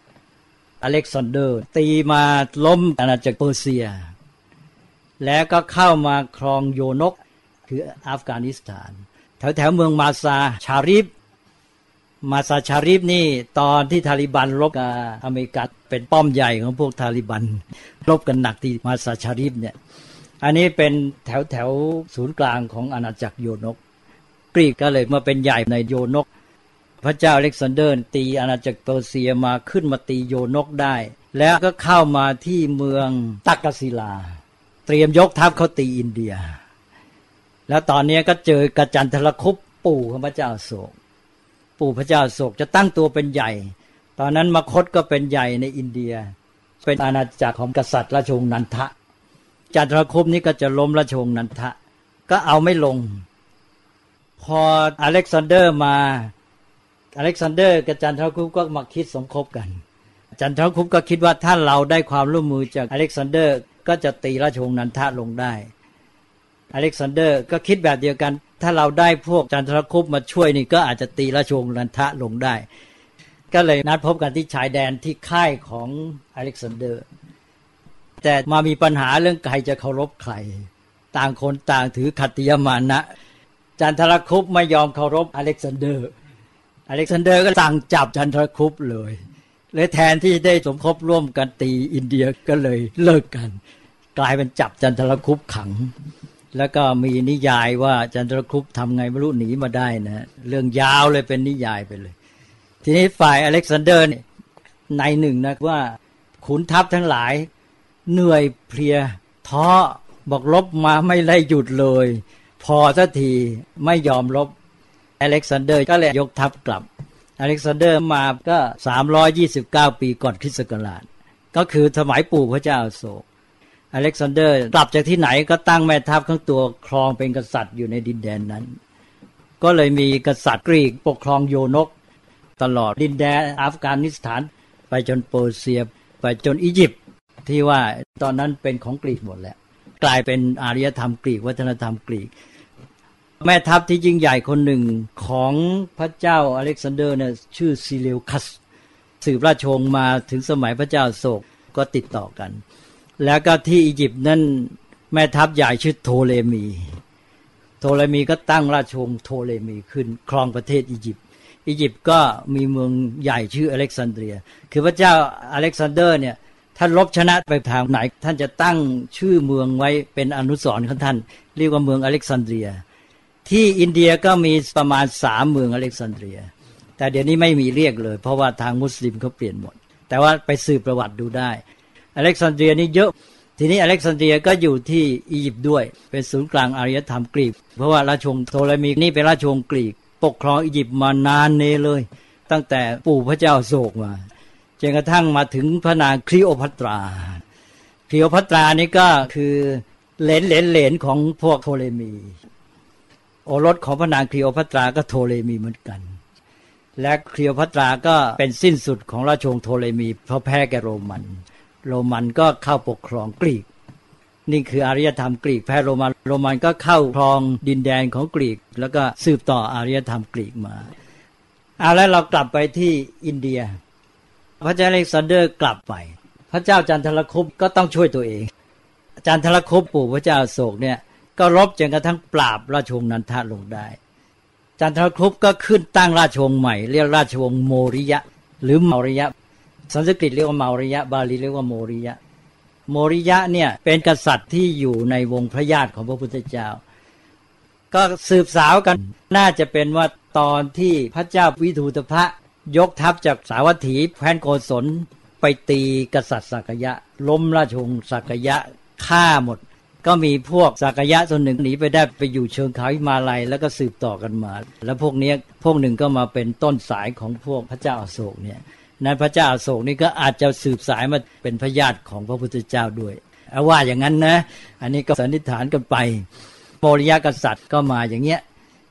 อเล็กซานเดอร์ ตีมาล้มอาณาจักรเปอร์เซีย แล้วก็เข้ามาครองโยนกคืออัฟกานิสถาน แถวแถวเมืองมาซาร์ชารีฟ มาซาร์ชารีฟนี่ตอนที่ตาลีบันรบกับอเมริกาเป็นป้อมใหญ่ของพวกทาลิบัน รบกันหนักที่มาซาชาริฟเนี่ยอันนี้เป็นแถวแถวศูนย์กลางของอาณาจักรโยนก กรีกก็เลยมาเป็นใหญ่ในโยนก พระเจ้าอเล็กซานเดอร์ตีอาณาจักรเปอร์เซียมาขึ้นมาตีโยนกได้ แล้วก็เข้ามาที่เมืองตักกศิลา เตรียมยกทัพเขาตีอินเดีย แล้วตอนนี้ก็เจอกระจันทรคุปปู่ของพระเจ้าโศก ปู่พระเจ้าอโศกจะตั้งตัวเป็นใหญ่ ตอนนั้นมคตก็เป็นใหญ่ในอินเดีย เป็นอาณาจักรของกษัตริย์ราชวงศ์นันทะ จันทรคุปต์นี้ก็จะล้มราชวงศ์นันทะ ก็เอาไม่ลง พออเล็กซานเดอร์มา อเล็กซานเดอร์กับจันทรคุปต์ก็มาคิดสมคบกัน จันทรคุปต์ก็คิดว่าถ้าเราได้ความร่วมมือจากอเล็กซานเดอร์ก็จะตีราชวงศ์นันทะลงได้ อเล็กซานเดอร์ก็คิดแบบเดียวกัน ถ้าเราได้พวกจันทรคุปต์มาช่วยนี่ก็อาจจะตีราชวงศ์นันทะลงได้ ก็เลยนัดพบกันที่ชายแดนที่ค่ายของอเล็กซานเดอร์ แต่มามีปัญหาเรื่องใครจะเคารพใคร ต่างคนต่างถือขัตติยมานะ จันทรคุปต์ไม่ยอมเคารพอเล็กซานเดอร์ อเล็กซานเดอร์ก็สั่งจับจันทรคุปต์เลยเลยแทนที่ได้สมคบร่วมกันตีอินเดียก็เลยเลิกกัน กลายเป็นจับจันทรคุปขัง แล้วก็มีนิยายว่าจันทรคุปทำไงไม่รู้หนีมาได้นะ เรื่องยาวเลยเป็นนิยายไปเลย ทีนี้ฝ่ายอเล็กซานเดอร์ในหนึ่งนะว่าขุนทัพทั้งหลาย เหนื่อยเพลียท้อบอกรบมาไม่ไล่หยุดเลย พอสักทีไม่ยอมรบอเล็กซานเดอร์ก็เลยยกทัพกลับ อเล็กซานเดอร์มาก็ 329 ปีก่อนคริสต์ศักราชก็คือสมัยปู่พระเจ้าโศก อเล็กซานเดอร์กลับจากที่ไหนก็ตั้งแม่ทัพข้างตัวครองเป็นกษัตริย์อยู่ในดินแดนนั้น ก็เลยมีกษัตริย์กรีกปกครองโยนก ตลอดดินแดนอัฟกานิสถาน ไปจนเปรเซียไปจนอียิปต์ที่ว่าตอนนั้นเป็นของกรีกหมดแล้ว กลายเป็นอารยธรรมกรีกวัฒนธรรมกรีก แม่ทัพที่ยิ่งใหญ่คนหนึ่งของพระเจ้าอเล็กซานเดอร์เนี่ยชื่อซิเลคัส สืบราชวงศ์มาถึงสมัยพระเจ้าอโศกก็ติดต่อกัน แล้วก็ที่อียิปต์นั่นแม่ทัพใหญ่ชื่อโทเลมี โทเลมีก็ตั้งราชวงศ์โทเลมีขึ้นครองประเทศอียิปต์อียิปต์ก็มีเมืองใหญ่ชื่ออเล็กซานเดรีย คือพระเจ้าอเล็กซานเดอร์เนี่ยท่านรบชนะไปทางไหน ท่านจะตั้งชื่อเมืองไว้เป็นอนุสรณ์ของท่าน เรียกว่าเมืองอเล็กซานเดรีย ที่อินเดียก็มีประมาณสามเมืองอเล็กซานเดรีย แต่เดี๋ยวนี้ไม่มีเรียกเลย เพราะว่าทางมุสลิมเขาเปลี่ยนหมด แต่ว่าไปสืบประวัติดูได้ อเล็กซานเดรียนี่เยอะ ทีนี้อเล็กซานเดรียก็อยู่ที่อียิปต์ด้วย เป็นศูนย์กลางอารยธรรมกรีก เพราะว่าราชวงศ์โทเลมีนี่เป็นราชวงศ์กรีก ปกครองอียิปต์มานานเนเลย ตั้งแต่ปู่พระเจ้าอโศกมาจนกระทั่งมาถึงพระนางคลีโอพัตรา คลีโอพัตรานี่ก็คือเหลนเหลนเหลนของพวกโทเลมี โอรสของพระนางคลีโอพัตราก็โทเลมีเหมือนกัน และคลีโอพัตราก็เป็นสิ้นสุดของราชวงศ์โทเลมีเพราะแพ้แกโรมัน โรมันก็เข้าปกครองกรีก นี่คืออารยธรรมกรีกแพ้โรมัน โรมันก็เข้าครองดินแดนของกรีก แล้วก็สืบต่ออารยธรรมกรีกมาเอาแล้วเรากลับไปที่อินเดีย พระเจ้าอเล็กซานเดอร์กลับไป พระเจ้าจันทรคุปก็ต้องช่วยตัวเอง จันทรคุปปู่พระเจ้าโศกเนี่ยก็รบจนกระทั่งปราบราชวงศ์นันทะลงได้ จันทรคุปก็ขึ้นตั้งราชวงศ์ใหม่ เรียกราชวงศ์โมริยะ หรือเมาริยะ สันสกฤตเรียกว่าเมาริยะ บาลีเรียกว่าโมริยะ โมริยะเนี่ยเป็นกษัตริย์ที่อยู่ในวงพระญาติของพระพุทธเจ้า ก็สืบสาวกันน่าจะเป็นว่าตอนที่พระเจ้าวิทูตพระยกทัพจากสาวัตถีแคว้นโกศลไปตีกษัตริย์สักยะ ล้มราชวงศ์สักยะฆ่าหมด ก็มีพวกสักยะส่วนหนึ่งหนีไปได้ไปอยู่เชิงเขาหิมาลัยแล้วก็สืบต่อกันมา แล้วพวกนี้พวกหนึ่งก็มาเป็นต้นสายของพวกพระเจ้าอโศกเนี่ย นั้นพระเจ้าอโศกนี่ก็อาจจะสืบสายมาเป็นพญาติของพระพุทธเจ้าด้วยเอาว่าอย่างนั้นนะ อันนี้ก็สันนิษฐานกันไปโมริยกษัตริย์ก็มาอย่างเงี้ย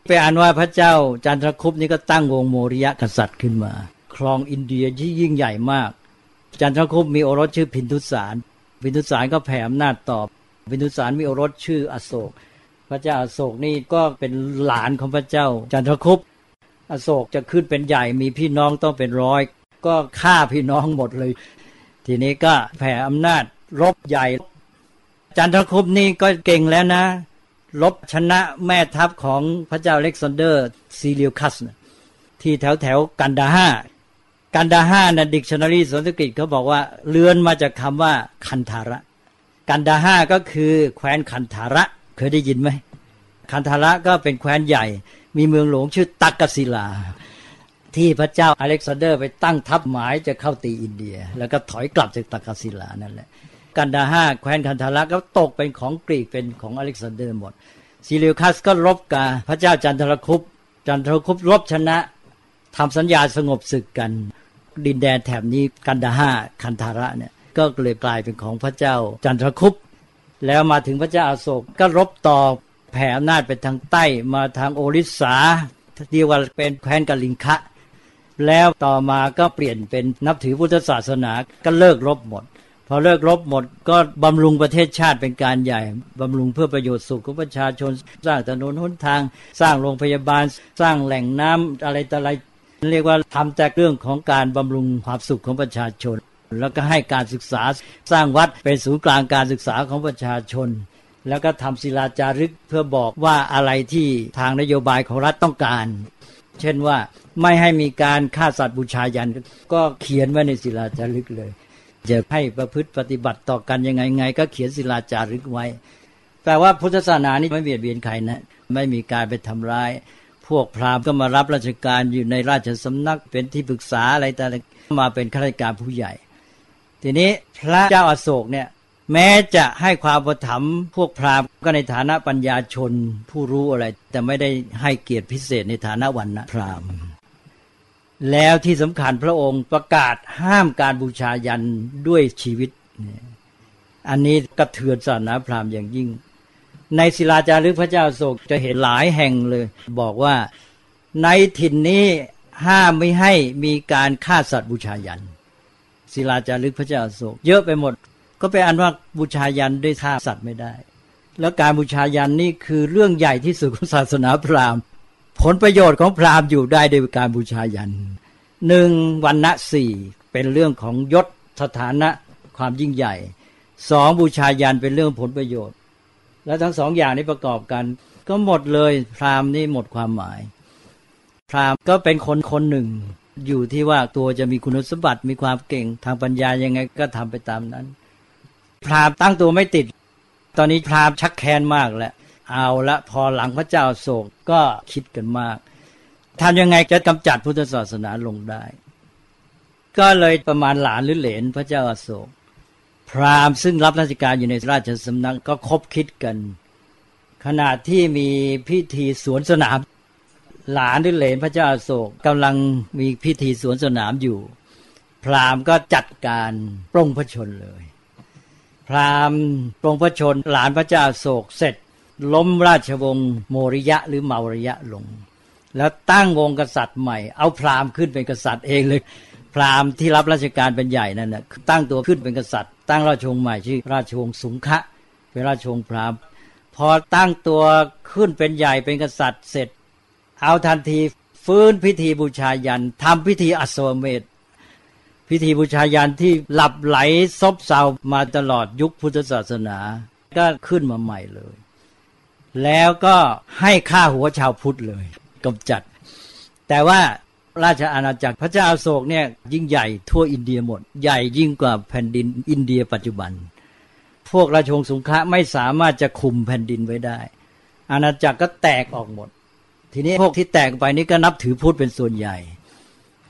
ไปอ่านว่าพระเจ้าจันทรคุปนี่ก็ตั้งวงโมริยกษัตริย์ขึ้นมา ครองอินเดียที่ยิ่งใหญ่มาก จันทรคุปมีโอรสชื่อพินทุสาร พินทุสารก็แผ่อำนาจต่อพินทุสารมีโอรสชื่ออโศก พระเจ้าอโศกนี่ก็เป็นหลานของพระเจ้า จันทรคุปอโศกจะขึ้นเป็นใหญ่มีพี่น้องต้องเป็นร้อย ก็ฆ่าพี่น้องหมดเลย ทีนี้ก็แผ่อำนาจรบใหญ่ จันทรคุปนี่ก็เก่งแล้วนะรบชนะแม่ทัพของพระเจ้าอเล็กซานเดอร์ซีเรียคัสนะที่แถวแถวกันดาห้ากันดาห้านะดิกชันนารีสันสกฤตเขาบอกว่า เลือนมาจากคำว่าคันธาระ กันดาห้าก็คือแคว้นคันธาระ เคยได้ยินไหมคันธาระก็เป็นแคว้นใหญ่ มีเมืองหลวงชื่อตักกศิลา ที่พระเจ้าอเล็กซานเดอร์ไปตั้งทัพหมายจะเข้าตีอินเดีย แล้วก็ถอยกลับจากตักกศิลานั่นแหละ กันดาห้าแคว้นคันธาระก็ตกเป็นของกรีกเป็นของอเล็กซานเดอร์หมดซิลิคัสก็รบกับพระเจ้าจันทรคุปจันทรคุปรบชนะทำสัญญาสงบศึกกัน ดินแดนแถบนี้กันดาห้าคันธาระเนี่ยก็เลยกลายเป็นของพระเจ้าจันทรคุปแล้วมาถึงพระเจ้าอาโศกก็รบต่อแผ่อำนาจไปทางใต้มาทางโอริสาเรียกว่าเป็นแคว้นกลิงคะ แล้วต่อมาก็เปลี่ยนเป็นนับถือพุทธศาสนาก็เลิกรบหมด พอเลิกรบหมดก็บำรุงประเทศชาติเป็นการใหญ่ บำรุงเพื่อประโยชน์สุขของประชาชน สร้างถนนหนทาง สร้างโรงพยาบาล สร้างแหล่งน้ำอะไรต่ออะไร เรียกว่าทำจากเรื่องของการบำรุงความสุขของประชาชน แล้วก็ให้การศึกษาสร้างวัดเป็นศูนย์กลางการศึกษาของประชาชนแล้วก็ทำศิลาจารึกเพื่อบอกว่าอะไรที่ทางนโยบายของรัฐต้องการ เช่นว่า ไม่ให้มีการฆ่าสัตว์บูชายันก็เขียนไว้ในศิลาจารึกเลยจะให้ประพฤติปฏิบัติต่อกันยังไงไง ก็เขียนศิลาจารึกไว้แปลว่าพุทธศาสนานี่ไม่เบียดเบียนใครนะไม่มีการไปทำร้าย พวกพราหมณ์ก็มารับราชการอยู่ในราชสำนักเป็นที่ปรึกษาอะไรแต่มาเป็นข้าราชการผู้ใหญ่ ทีนี้พระเจ้าอาโศกเนี่ยแม้จะให้ความประถมพวกพราหมณ์ก็ในฐานะปัญญาชนผู้รู้อะไร แต่ไม่ได้ให้เกียรติพิเศษในฐานะวันนะพราหมณ์ แล้วที่สำคัญพระองค์ประกาศห้ามการบูชายันด้วยชีวิต อันนี้กระเทือนศาสนาพราหมณ์อย่างยิ่ง ในศิลาจารึกพระเจ้าโศกจะเห็นหลายแห่งเลย บอกว่าในถิ่นนี้ห้ามไม่ให้มีการฆ่าสัตว์บูชายันศิลาจารึกพระเจ้าโศก เยอะไปหมด ก็ไปอันว่าบูชายันด้วยฆ่าสัตว์ไม่ได้ แล้วการบูชายันนี่คือเรื่องใหญ่ที่สุดของศาสนาพราหมณ์ ผลประโยชน์ของพราหมณ์อยู่ได้โดยการบูชายันหนึ่งวันณะสี่เป็นเรื่องของยศสถานะความยิ่งใหญ่สองบูชายันเป็นเรื่องผลประโยชน์ แล้วทั้งสองอย่างนี้ประกอบกัน ก็หมดเลยพราหมณ์นี่หมดความหมาย พราหมณ์ก็เป็นคนคนหนึ่ง อยู่ที่ว่าตัวจะมีคุณสมบัติมีความเก่งทางปัญญายังไงก็ทำไปตามนั้น พราหมณ์ตั้งตัวไม่ติด ตอนนี้พราหมณ์ชักแค้นมากแล้ว เอาละพอหลังพระเจ้าโศกก็คิดกันมากทำยังไงจะกำจัดพุทธศาสนาลงได้ ก็เลยประมาณหลานหรือเหลนพระเจ้าอาโศก พราหมณ์ซึ่งรับราชการอยู่ในราชสำนักก็คบคิดกัน ขณะที่มีพิธีสวนสนาม หลานหรือเหลนพระเจ้าอาโศกกำลังมีพิธีสวนสนามอยู่ พราหมณ์ก็จัดการปรงพระชนเลย พราหมณ์ปรงพระชนหลานพระเจ้าโศกเสร็จ ล้มราชวงศ์โมริยะหรือเมาริยะลง แล้วตั้งวงกษัตริย์ใหม่ เอาพราหมณ์ขึ้นเป็นกษัตริย์เองเลย พราหมณ์ที่รับราชการเป็นใหญ่นั่นนะตั้งตัวขึ้นเป็นกษัตริย์ ตั้งราชวงศ์ใหม่ชื่อราชวงศ์สุงคะเป็นราชวงศ์พราหมณ์ พอตั้งตัวขึ้นเป็นใหญ่เป็นกษัตริย์เสร็จ เอาทันทีฟื้นพิธีบูชายันทำพิธีอัศวเมธพิธีบูชายันที่หลับไหลซบเซามาตลอดยุคพุทธศาสนา ก็ขึ้นมาใหม่เลย แล้วก็ให้ฆ่าหัวชาวพุทธเลยกำจัด แต่ว่าราชอาณาจักรพระเจ้าอาโศกเนี่ยยิ่งใหญ่ทั่วอินเดียหมด ใหญ่ยิ่งกว่าแผ่นดินอินเดียปัจจุบัน พวกราชวงศ์สุงคะไม่สามารถจะคุมแผ่นดินไว้ได้ อาณาจักรก็แตกออกหมด ทีนี้พวกที่แตกไปนี่ก็นับถือพุทธเป็นส่วนใหญ่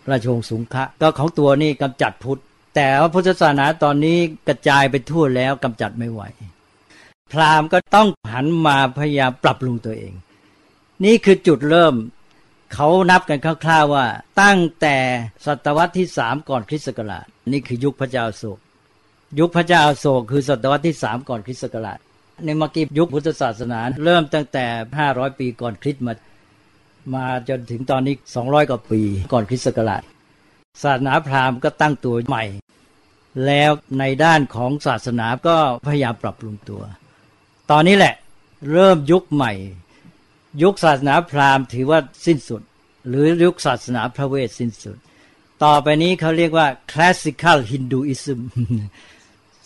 ราชวงศ์สุงคะก็ของตัวนี่กำจัดพุทธแต่ว่าพุทธศาสนาตอนนี้กระจายไปทั่วแล้วกำจัดไม่ไหว พราหมณ์ก็ต้องหันมาพยายามปรับปรุงตัวเอง นี่คือจุดเริ่มเขานับกันคร่าวๆว่า ตั้งแต่ศตวรรษที่สามก่อนคริสต์ศักราชนี่คือยุคพระเจ้าโศก ยุคพระเจ้าโศกคือศตวรรษที่สามก่อนคริสต์ศักราชในเมื่อกี้ยุคพุทธศาสนา เริ่มตั้งแต่ห้าร้อยปีก่อนคริสต์มามาจนถึงตอนนี้สองร้อยกว่าปีก่อนคริสต์ศักราชศาสนาพราหมณ์ก็ตั้งตัวใหม่ แล้วในด้านของศาสนาก็พยายามปรับปรุงตัว ตอนนี้แหละ เริ่มยุคใหม่ ยุคศาสนาพราหมณ์ถือว่าสิ้นสุด หรือยุคศาสนาพระเวทสิ้นสุด ต่อไปนี้เขาเรียกว่า classical Hinduism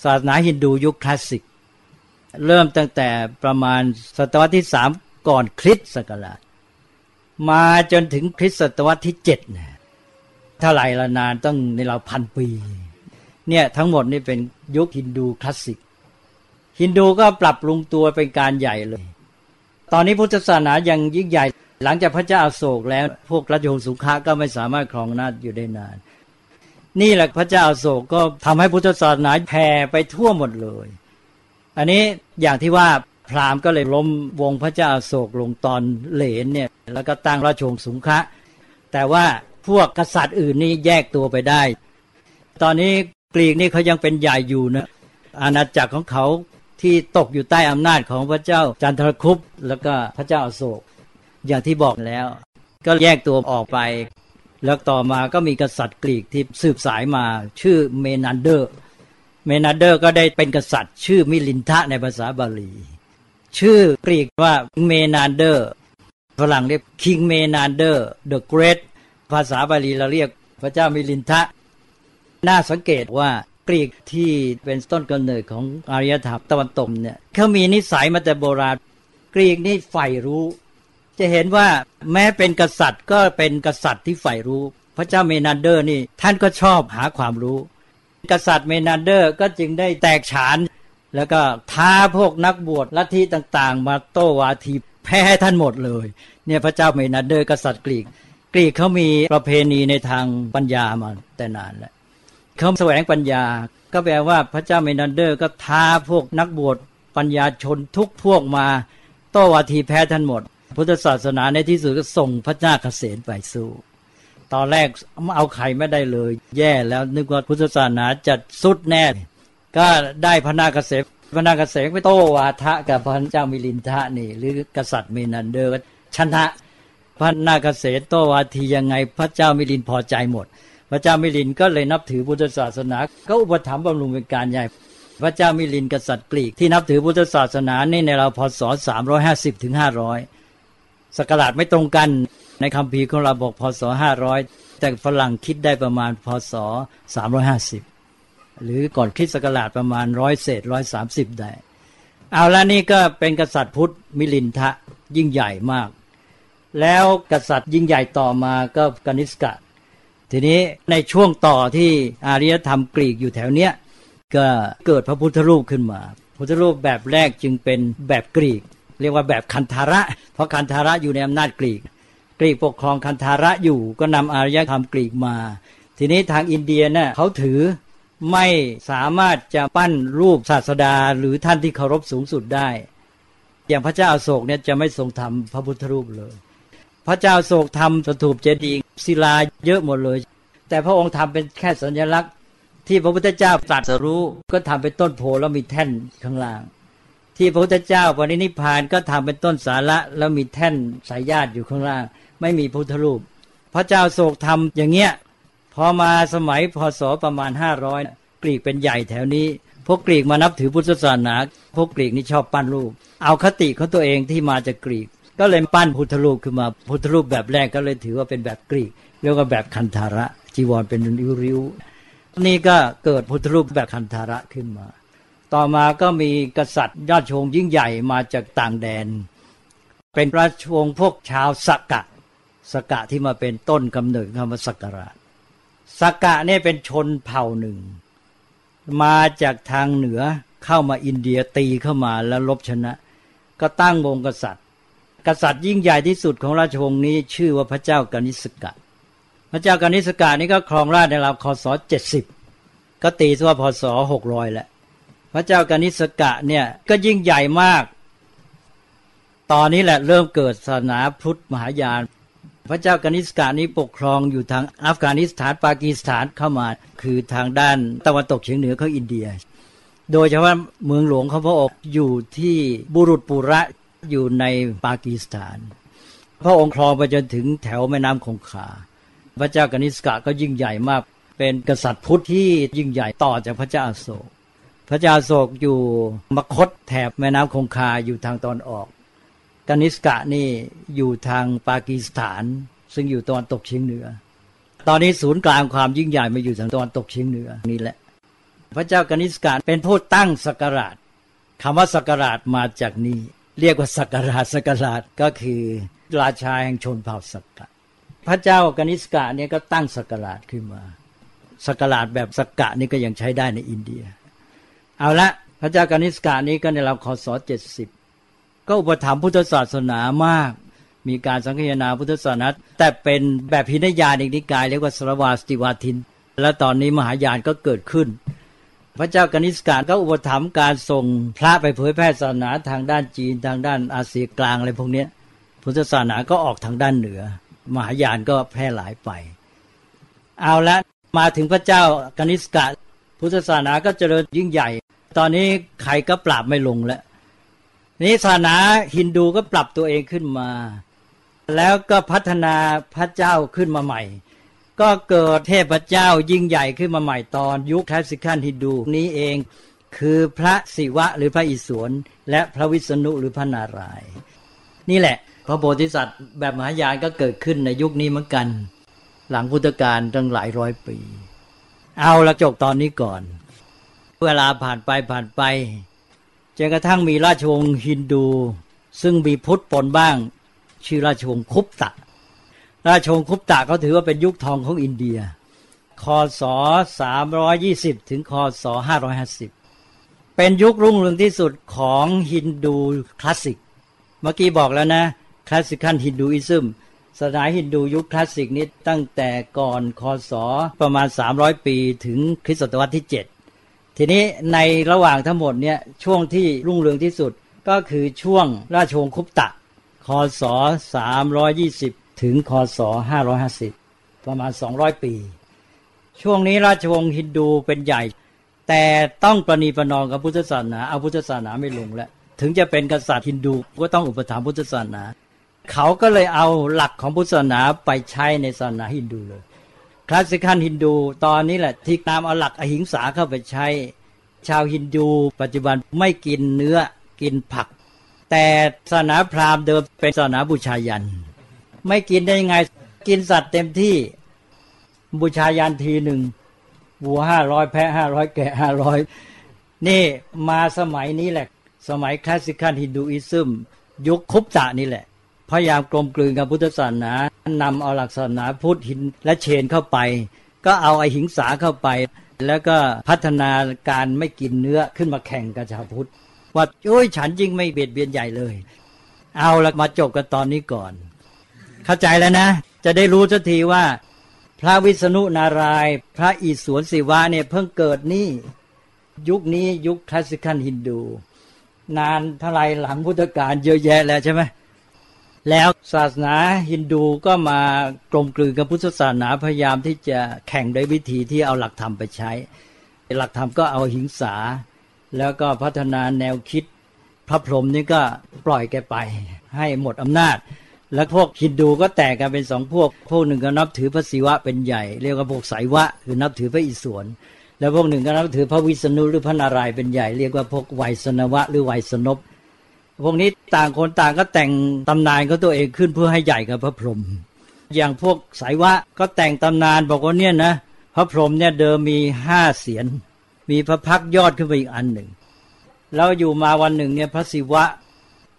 ศาสนาฮินดูยุคคลาสสิก เริ่มตั้งแต่ประมาณศตวรรษที่สามก่อนคริสต์ศักราชมาจนถึงคริสต์ศตวรรษที่เจ็ดเนี่ยเท่าไหร่ละนานต้องในเราพันปี เนี่ยทั้งหมดนี่เป็นยุคฮินดูคลาสสิก ฮินดูก็ปรับปรุงตัวเป็นการใหญ่เลย ตอนนี้พุทธศาสนายังยิ่งใหญ่ หลังจากพระเจ้าอาโศกแล้ว พวกราชวงศ์สุขะก็ไม่สามารถครองนาอยู่ได้นาน นี่แหละพระเจ้าอาโศกก็ทำให้พุทธศาสนาแผ่ไปทั่วหมดเลย อันนี้อย่างที่ว่าพราหมณ์ก็เลยล้มวงพระเจ้าอาโศกลงตอนเหลนเนี่ยแล้วก็ตั้งราชวงศ์สุงคะแต่ว่าพวกกษัตริย์อื่นนี่แยกตัวไปได้ ตอนนี้กรีกนี่เขายังเป็นใหญ่อยู่นะอาณาจักรของเขา ที่ตกอยู่ใต้อำนาจของพระเจ้าจันทรคุปแล้วก็พระเจ้าอโศก อย่างที่บอกแล้ว ก็แยกตัวออกไป แล้วต่อมาก็มีกษัตริย์กรีกที่สืบสายมาชื่อเมนันเดอร์ เมนันเดอร์ก็ได้เป็นกษัตริย์ ชื่อมิลินทะในภาษาบาลี ชื่อกรีกว่าเมนันเดอร์ฝรั่งเรียก King Menander the Great ภาษาบาลีเราเรียกพระเจ้ามิลินทะน่าสังเกตว่า กรีกที่เป็นต้นกำเนิดของอารยธรรมตะวันตกเนี่ยเขามีนิสัยมาแต่โบราณ กรีกนี่ใฝ่รู้ จะเห็นว่าแม้เป็นกษัตริย์ก็เป็นกษัตริย์ที่ใฝ่รู้ พระเจ้าเมนันเดอร์นี่ท่านก็ชอบหาความรู้ กษัตริย์เมนันเดอร์ก็จึงได้แตกฉาน แล้วก็ท้าพวกนักบวชลัทธิต่างๆ มาโต้วาทีแพ้ท่านหมดเลย เนี่ยพระเจ้าเมนันเดอร์กษัตริย์กรีก กรีกเขามีประเพณีในทางปัญญามาแต่นานแล้ว เขาแสวงปัญญา ก็แปลว่าพระเจ้าเมนันเดอร์ ก็ท้าพวกนักบวชปัญญาชนทุกพวกมาโต้วาทีแพ้ท่านหมด พุทธศาสนาในที่สุดก็ส่งพระเจ้าเกษมไปสู้ตอนแรกเอาใครไม่ได้เลย แย่แล้วนึกว่าพุทธศาสนาจะสุดแน่ ก็ได้พระนาคเสนพระนาคเสนไปโต้วาทะกับพระเจ้ามิลินทะนี่ หรือกษัตริย์เมนันเดอร์ชนะพระนาคเสนโต้วาทียังไงพระเจ้ามิลินท์พอใจหมด พระเจ้ามิลินท์ก็เลยนับถือพุทธศาสนา ก็อุปถัมภ์บำรุงเป็นการใหญ่ พระเจ้ามิลินท์กษัตริย์กรีกที่นับถือพุทธศาสนานี่ในราวพศสามร้อยห้าสิบถึงห้าร้อยศักราชไม่ตรงกันในคำพีของเราบอกพศห้าร้อยแต่ฝรั่งคิดได้ประมาณพศสามร้อยห้าสิบหรือก่อนคริสต์ศักราชประมาณร้อยเศษร้อยสามสิบได้ เอาละนี่ก็เป็นกษัตริย์พุทธมิลินทะยิ่งใหญ่มาก แล้วกษัตริย์ยิ่งใหญ่ต่อมาก็กนิสกะ ทีนี้ในช่วงต่อที่อารยธรรมกรีกอยู่แถวเนี้ยก็เกิดพระพุทธรูปขึ้นมาพุทธรูปแบบแรกจึงเป็นแบบกรีก เรียกว่าแบบคันธาระ เพราะคันธาระอยู่ในอำนาจกรีก กรีกปกครองคันธาระอยู่ก็นำอารยธรรมกรีกมา ทีนี้ทางอินเดียเนะ่ยเขาถือไม่สามารถจะปั้นรูปศาสดาหรือท่านที่เคารพสูงสุดได้ อย่างพระเจ้าอาโศกเนี่ยจะไม่ทรงทำพระพุทธรูปเลย พระเจ้าโศกทำสถูปเจดีย์ ศิลาเยอะหมดเลย แต่พระองค์ทำเป็นแค่สัญลักษณ์ ที่พระพุทธเจ้าตรัสรู้ก็ทำเป็นต้นโพแล้วมีแท่นข้างล่าง ที่พระพุทธเจ้าปรินิพานก็ทำเป็นต้นสาระแล้วมีแท่นสายญาติอยู่ข้างล่าง ไม่มีพุทธรูป พระเจ้าโศกทำอย่างเงี้ยพอมาสมัยพศประมาณห้าร้อยกรีกเป็นใหญ่แถวนี้พวกกรีกมานับถือพุทธศาสนาพวกกรีกนี่ชอบปั้นรูป เอาคติของตัวเองที่มาจากกรีก ก็เลยปั้นพุทธรูปขึ้นมาพุทธรูปแบบแรกก็เลยถือว่าเป็นแบบกรีกเรียกว่าแบบคันธาระ จีวรเป็นริ้วๆนี่ก็เกิดพุทธรูปแบบคันธาระขึ้นมา ต่อมาก็มีกษัตริย์ยอดชงยิ่งใหญ่มาจากต่างแดน เป็นราชวงศ์พวกชาวสกกะสกกะที่มาเป็นต้นกำเนิดคำว่าสักการะสกกะเนี่ยเป็นชนเผ่าหนึ่ง มาจากทางเหนือเข้ามาอินเดียตีเข้ามาแล้วลบชนะ ก็ตั้งวงกษัตริย์ กษัตริย์ยิ่งใหญ่ที่สุดของราชวงศ์นี้ชื่อว่าพระเจ้ากนิสกะ พระเจ้ากนิสกะนี่ก็ครองราชในราวคศเจ็ดสิบก็ตีว่าพศหกร้อยแหละ พระเจ้ากนิสกะเนี่ยก็ยิ่งใหญ่มาก ตอนนี้แหละเริ่มเกิดศาสนาพุทธมหายาน พระเจ้ากนิสกะนี้ปกครองอยู่ทางอัฟกานิสถานปากีสถานเข้ามา คือทางด้านตะวันตกเฉียงเหนือของอินเดีย โดยเฉพาะเมืองหลวงเขาพระองค์อยู่ที่บุรุษปุระ อยู่ในปากีสถาน พระองค์ครองไปจนถึงแถวแม่น้ำคงคา พระเจ้ากนิสกะก็ยิ่งใหญ่มาก เป็นกษัตริย์พุทธที่ยิ่งใหญ่ต่อจากพระเจ้าโศก พระเจ้าโศกอยู่มคตแถบแม่น้ำคงคาอยู่ทางตอนออก กนิสกะนี่อยู่ทางปากีสถาน ซึ่งอยู่ตอนตกเฉียงเหนือ ตอนนี้ศูนย์กลางความยิ่งใหญ่มาอยู่ทางตอนตกเฉียงเหนือนี่แหละ พระเจ้ากนิสกะเป็นผู้ตั้งสกการคำว่าสกการมาจากนี้ เรียกว่าสักการะสักการะก็คือราชาแห่งชนเผ่าสักกะ พระเจ้ากนิสกะเนี่ยก็ตั้งสักการะขึ้นมาสักการะแบบสักกะนี่ก็ยังใช้ได้ในอินเดีย เอาละพระเจ้ากนิสกะนี้ก็ในราวคศเจ็ดสิบก็อุปถัมภ์พุทธศาสนามาก มีการสังคายนาพุทธศาสนาแต่เป็นแบบพินยาเอกนิกายเรียกว่าสรวาสติวาทิน และตอนนี้มหายานก็เกิดขึ้น พระเจ้ากนิสกาก็อุปถัมภ์การส่งพระไปเผยแพร่ศาสนาทางด้านจีนทางด้านอาเซียกลางอะไรพวกนี้พุทธศาสนาก็ออกทางด้านเหนือ มหายานก็แพร่หลายไป เอาละมาถึงพระเจ้ากนิสกะพุทธศาสนาก็เจริญยิ่งใหญ่ ตอนนี้ใครก็ปราบไม่ลงแล้วนี้ศาสนาฮินดูก็ปรับตัวเองขึ้นมา แล้วก็พัฒนาพระเจ้าขึ้นมาใหม่ ก็เกิดเทพเจ้ายิ่งใหญ่ขึ้นมาใหม่ตอน ยุคคลาสสิคันฮินดูนี้เองคือพระศิวะหรือพระอิศวรและพระวิษณุหรือพระนารายณ์นี่แหละ พระโพธิสัตว์แบบมหายานก็เกิดขึ้นในยุคนี้เหมือนกัน หลังพุทธกาลตั้งหลายร้อยปี เอาละจบตอนนี้ก่อน เวลาผ่านไปผ่านไปจนกระทั่งมีราชวงศ์ฮินดู ซึ่งมีพุทธปนบ้าง ชื่อราชวงศ์คุปตะ ราชวงศ์คุปตะเขาถือว่าเป็นยุคทองของอินเดีย คศ320 ถึงคศ550 เป็นยุครุ่งเรืองที่สุดของฮินดูคลาสสิก เมื่อกี้บอกแล้วนะคลาสสิคันฮินดูอิซึมศาสนาฮินดูยุคคลาสสิกนี้ตั้งแต่ก่อนคศประมาณ 300 ปีถึงคริสตศตวรรษที่ 7 ทีนี้ในระหว่างทั้งหมดเนี่ยช่วงที่รุ่งเรืองที่สุดก็คือช่วงราชวงศ์คุปตะ คศ 320 ถึงคศ550 ประมาณ 200 ปี ช่วงนี้ราชวงศ์ฮินดูเป็นใหญ่ แต่ต้องประนีประนอมกับพุทธศาสนาเอาพุทธศาสนาไม่ลงแล้วถึงจะเป็นกษัตริย์ฮินดูก็ต้องอุปถัมภ์พุทธศาสนา เขาก็เลยเอาหลักของพุทธศาสนาไปใช้ในศาสนาฮินดูเลยคลาสสิคันฮินดูตอนนี้แหละที่ตามเอาหลักอหิงสาเข้าไปใช้ ชาวฮินดู ปัจจุบันไม่กินเนื้อกินผัก แต่ศาสนาพราหมณ์เดิมเป็นศาสนาบูชายัน ไม่กินได้ยังไง กินสัตว์เต็มที่ บูชายันทีหนึ่งวัวห้าร้อยแพะห้าร้อยแกะห้าร้อยนี่มาสมัยนี้แหละ สมัยคลาสสิคันฮินดูอิซึมยุคคุปตะนี่แหละ พยายามกลมกลืนกับพุทธศาสนานำเอาหลักศาสนาพุทธหินและเชนเข้าไป ก็เอาไอหิงสาเข้าไป แล้วก็พัฒนาการไม่กินเนื้อขึ้นมาแข่งกับชาวพุทธว่าโอ้ยฉันจริงไม่เบียดเบียนใหญ่เลย เอาละมาจบกันตอนนี้ก่อน เข้าใจแล้วนะ จะได้รู้สักทีว่า พระวิษณุนาราย พระอิศวรศิวะเนี่ยเพิ่งเกิดนี่ ยุคนี้ยุคคลาสสิคันฮินดู นานเท่าไรหลังพุทธกาลเยอะแยะแล้วใช่ไหมแล้วศาสนาฮินดูก็มากลมกลืนกับพุทธศาสนาพยายามที่จะแข่งด้วยวิธีที่เอาหลักธรรมไปใช้ หลักธรรมก็เอาหิงสา แล้วก็พัฒนาแนวคิด พระพรหมนี่ก็ปล่อยแกไป ให้หมดอำนาจ แล้วพวกฮินดูก็แตกกันเป็นสองพวก พวกหนึ่งก็นับถือพระศิวะเป็นใหญ่ เรียกว่าพวกไสยวะคือนับถือพระอิศวร แล้วพวกหนึ่งก็นับถือพระวิษณุหรือพระนารายณ์เป็นใหญ่ เรียกว่าพวกไวยสนวะหรือไวยสนบพวกนี้ต่างคนต่างก็แต่งตำนานของตัวเองขึ้นเพื่อให้ใหญ่กับพระพรหมอย่างพวกไสยวะก็แต่งตำนานบอกว่าเนี่ยนะพระพรหมเนี่ยเดิมมีห้าเสียนมีพระพักยอดขึ้นไปอีกอันหนึ่งแล้วอยู่มาวันหนึ่งเนี่ยพระศิวะ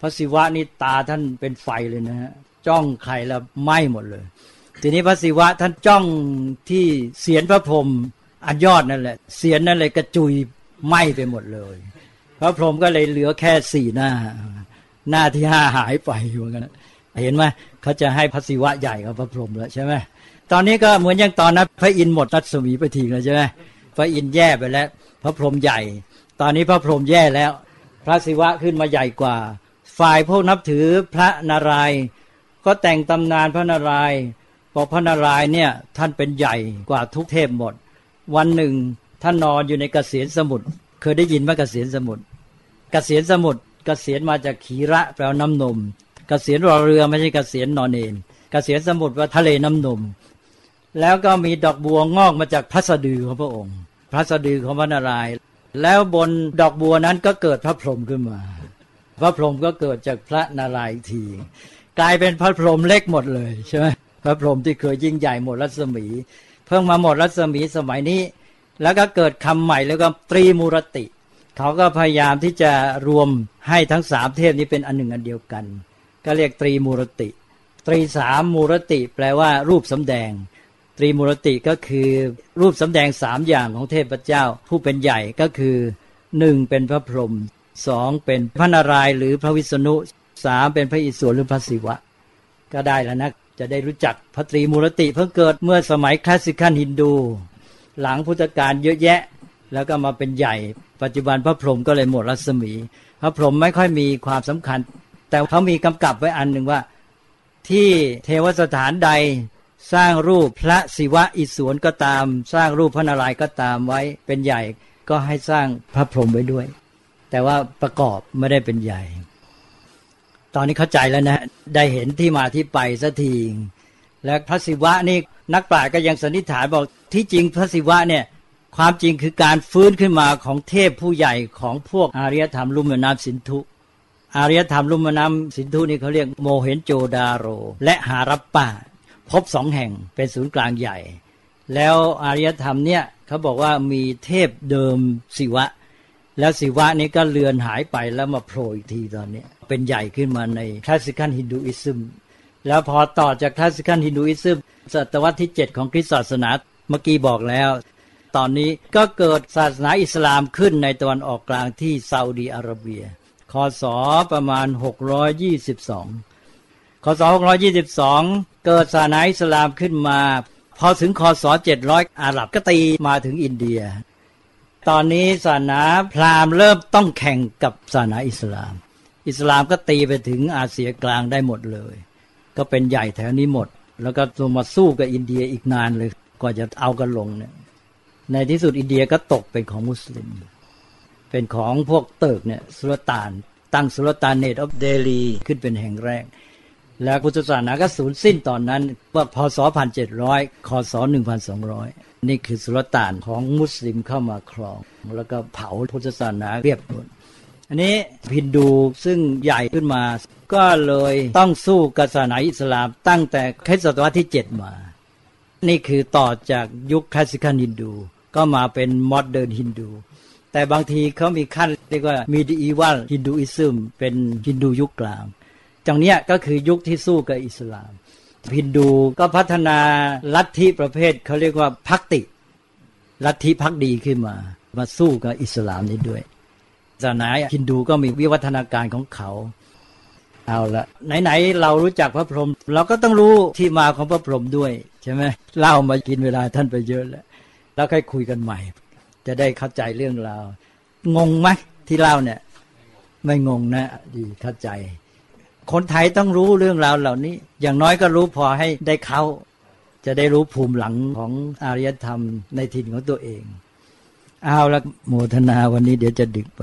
พระศิวะนี่ตาท่านเป็นไฟเลยนะฮะจ้องใครแล้วไหม้หมดเลย ทีนี้พระศิวะท่านจ้องที่เสียนพระพรหมอันยอดนั่นแหละ เสียนนั่นเลยกระจุยไหม้ไปหมดเลย พระพรหมก็เลยเหลือแค่สี่หน้า หน้าที่ห้าหายไปอยู่กันนะเห็นไหมเขาจะให้พระศิวะใหญ่กับพระพรหมแล้วใช่ไหมตอนนี้ก็เหมือนอย่างตอนนั้นพระอินทร์หมดรัศมีไปทีแล้วใช่ไหมพระอินทร์แย่ไปแล้ว พระพรหมใหญ่ ตอนนี้พระพรหมแย่แล้ว พระศิวะขึ้นมาใหญ่กว่า ฝ่ายพวกนับถือพระนารายณ์ก็แต่งตำนานพระนารายณ์บอกพระนารายณ์เนี่ยท่านเป็นใหญ่กว่าทุกเทพหมด วันหนึ่งท่านนอนอยู่ในกเกษียณสมุทรเคยได้ยินไหมเกษียณสมุทรเกษียณสมุทรเกษียณมาจากขีระแปลว่าน้ำนมเกษียณรอเรือไม่ใช่กเกษียณนอนเอนเกษียณสมุทรว่าทะเลน้ำนม แล้วก็มีดอกบัวงอกมาจากพระสะดือของพระองค์ พระสะดือของพระนารายณ์แล้วบนดอกบัวนั้นก็เกิดพระพรหมขึ้นมา พระพรหมก็เกิดจากพระนารายณ์อีกที กลายเป็นพระพรหมเล็กหมดเลยใช่ไหมพระพรหมที่เคยยิ่งใหญ่หมดรัศมี เพิ่งมาหมดรัศมีสมัยนี้ แล้วก็เกิดคำใหม่แล้วก็ตรีมูรติ เขาก็พยายามที่จะรวมให้ทั้งสามเทพนี้เป็นอันหนึ่งอันเดียวกัน ก็เรียกตรีมูรติ ตรีสามมูรติ แปลว่ารูปสำแดง ตรีมูรติก็คือรูปสำแดงสามอย่างของเทพเจ้า ผู้เป็นใหญ่ก็คือหนึ่งเป็นพระพรหม สองเป็นพระนารายณ์หรือพระวิษณุสามเป็นพระอิศวรหรือพระศิวะ ก็ได้แล้วนะจะได้รู้จักพระตรีมูรติเพิ่งเกิดเมื่อสมัยคลาสสิคันฮินดู หลังพุทธกาลเยอะแยะ แล้วก็มาเป็นใหญ่ ปัจจุบันพระพรหมก็เลยหมดรัศมี พระพรหมไม่ค่อยมีความสำคัญ แต่เขามีกำกับไว้อันหนึ่งว่า ที่เทวสถานใดสร้างรูปพระศิวะอิศวรก็ตาม สร้างรูปพระนารายณ์ก็ตามไว้เป็นใหญ่ก็ให้สร้างพระพรหมไว้ด้วย แต่ว่าประกอบไม่ได้เป็นใหญ่ ตอนนี้เข้าใจแล้วนะ ได้เห็นที่มาที่ไปสักทีและพระศิวะนี่นักปราชญ์ก็ยังสันนิษฐานบอกที่จริงพระศิวะเนี่ยความจริงคือการฟื้นขึ้นมาของเทพผู้ใหญ่ของพวกอารยธรรมลุ่มแม่น้ำสินธุอารยธรรมลุ่มแม่น้ำสินธุนี่เขาเรียกโมเห็นโจดาโร และหารับป่าพบสองแห่งเป็นศูนย์กลางใหญ่ แล้วอารยธรรมเนี่ยเขาบอกว่ามีเทพเดิมศิวะ แล้วศิวะนี้ก็เลือนหายไปแล้วมาโผล่อีกทีตอนนี้ เป็นใหญ่ขึ้นมาในคลาสสิคันฮินดูอิซึมแล้วพอต่อจากคลาสสิคันฮินดูอิซึมศตวรรษที่ 7 ของคริสตศาสนาเมื่อกี้บอกแล้ว ตอนนี้ก็เกิดศาสนาอิสลามขึ้นในตะวันออกกลางที่ซาอุดีอาระเบีย คศประมาณ 622 คศ 622 เกิดศาสนาอิสลามขึ้นมา พอถึงคศ 700 อาหรับก็ตีมาถึงอินเดีย ตอนนี้ศาสนาพราหมณ์เริ่มต้องแข่งกับศาสนาอิสลาม อิสลามก็ตีไปถึงอาเซียกลางได้หมดเลย ก็เป็นใหญ่แถวนี้หมด แล้วก็ตัวมาสู้กับอินเดียอีกนานเลยกว่าจะเอากันลงเนี่ย ในที่สุดอินเดียก็ตกเป็นของมุสลิม เป็นของพวกเติร์กเนี่ยสุลต่าน ตั้ง Sultanate of Delhi ขึ้นเป็นแห่งแรก แล้วพุทธศาสนาก็สูญสิ้นตอนนั้นว่าพศ1700คศ1200 นี่คือสุลต่านของมุสลิมเข้ามาครอง แล้วก็เผาพุทธศาสนาเรียบหมดอันนี้ฮินดูซึ่งใหญ่ขึ้นมา ก็เลยต้องสู้กับศาสนาอิสลามตั้งแต่คริสตศตวรรษที่ 7 มา นี่คือต่อจากยุค classical Hindu ก็มาเป็น modern Hindu แต่บางทีเขามีขั้นเรียกว่า medieval Hinduism เป็นฮินดูยุคกลางจังเนี้ยก็คือยุคที่สู้กับอิสลาม ฮินดูก็พัฒนาลัทธิประเภทเขาเรียกว่าภักติ ลัทธิภักดีขึ้นมา มาสู้กับอิสลามนี้ด้วยศาสนาฮินดูก็มีวิวัฒนาการของเขาเอาละไหนๆเรารู้จักพระพรหมเราก็ต้องรู้ที่มาของพระพรหมด้วยใช่ไหมเล่ามากินเวลาท่านไปเยอะแล้วแล้วค่อยคุยกันใหม่ จะได้เข้าใจเรื่องราวงงไหมที่เล่าเนี่ย ไม่งงนะ ดีเข้าใจ คนไทยต้องรู้เรื่องราวเหล่านี้ อย่างน้อยก็รู้พอให้ได้เขาจะได้รู้ภูมิหลังของอารยธรรมในถิ่นของตัวเอง เอาละโมทนาวันนี้เดี๋ยวจะดึกไป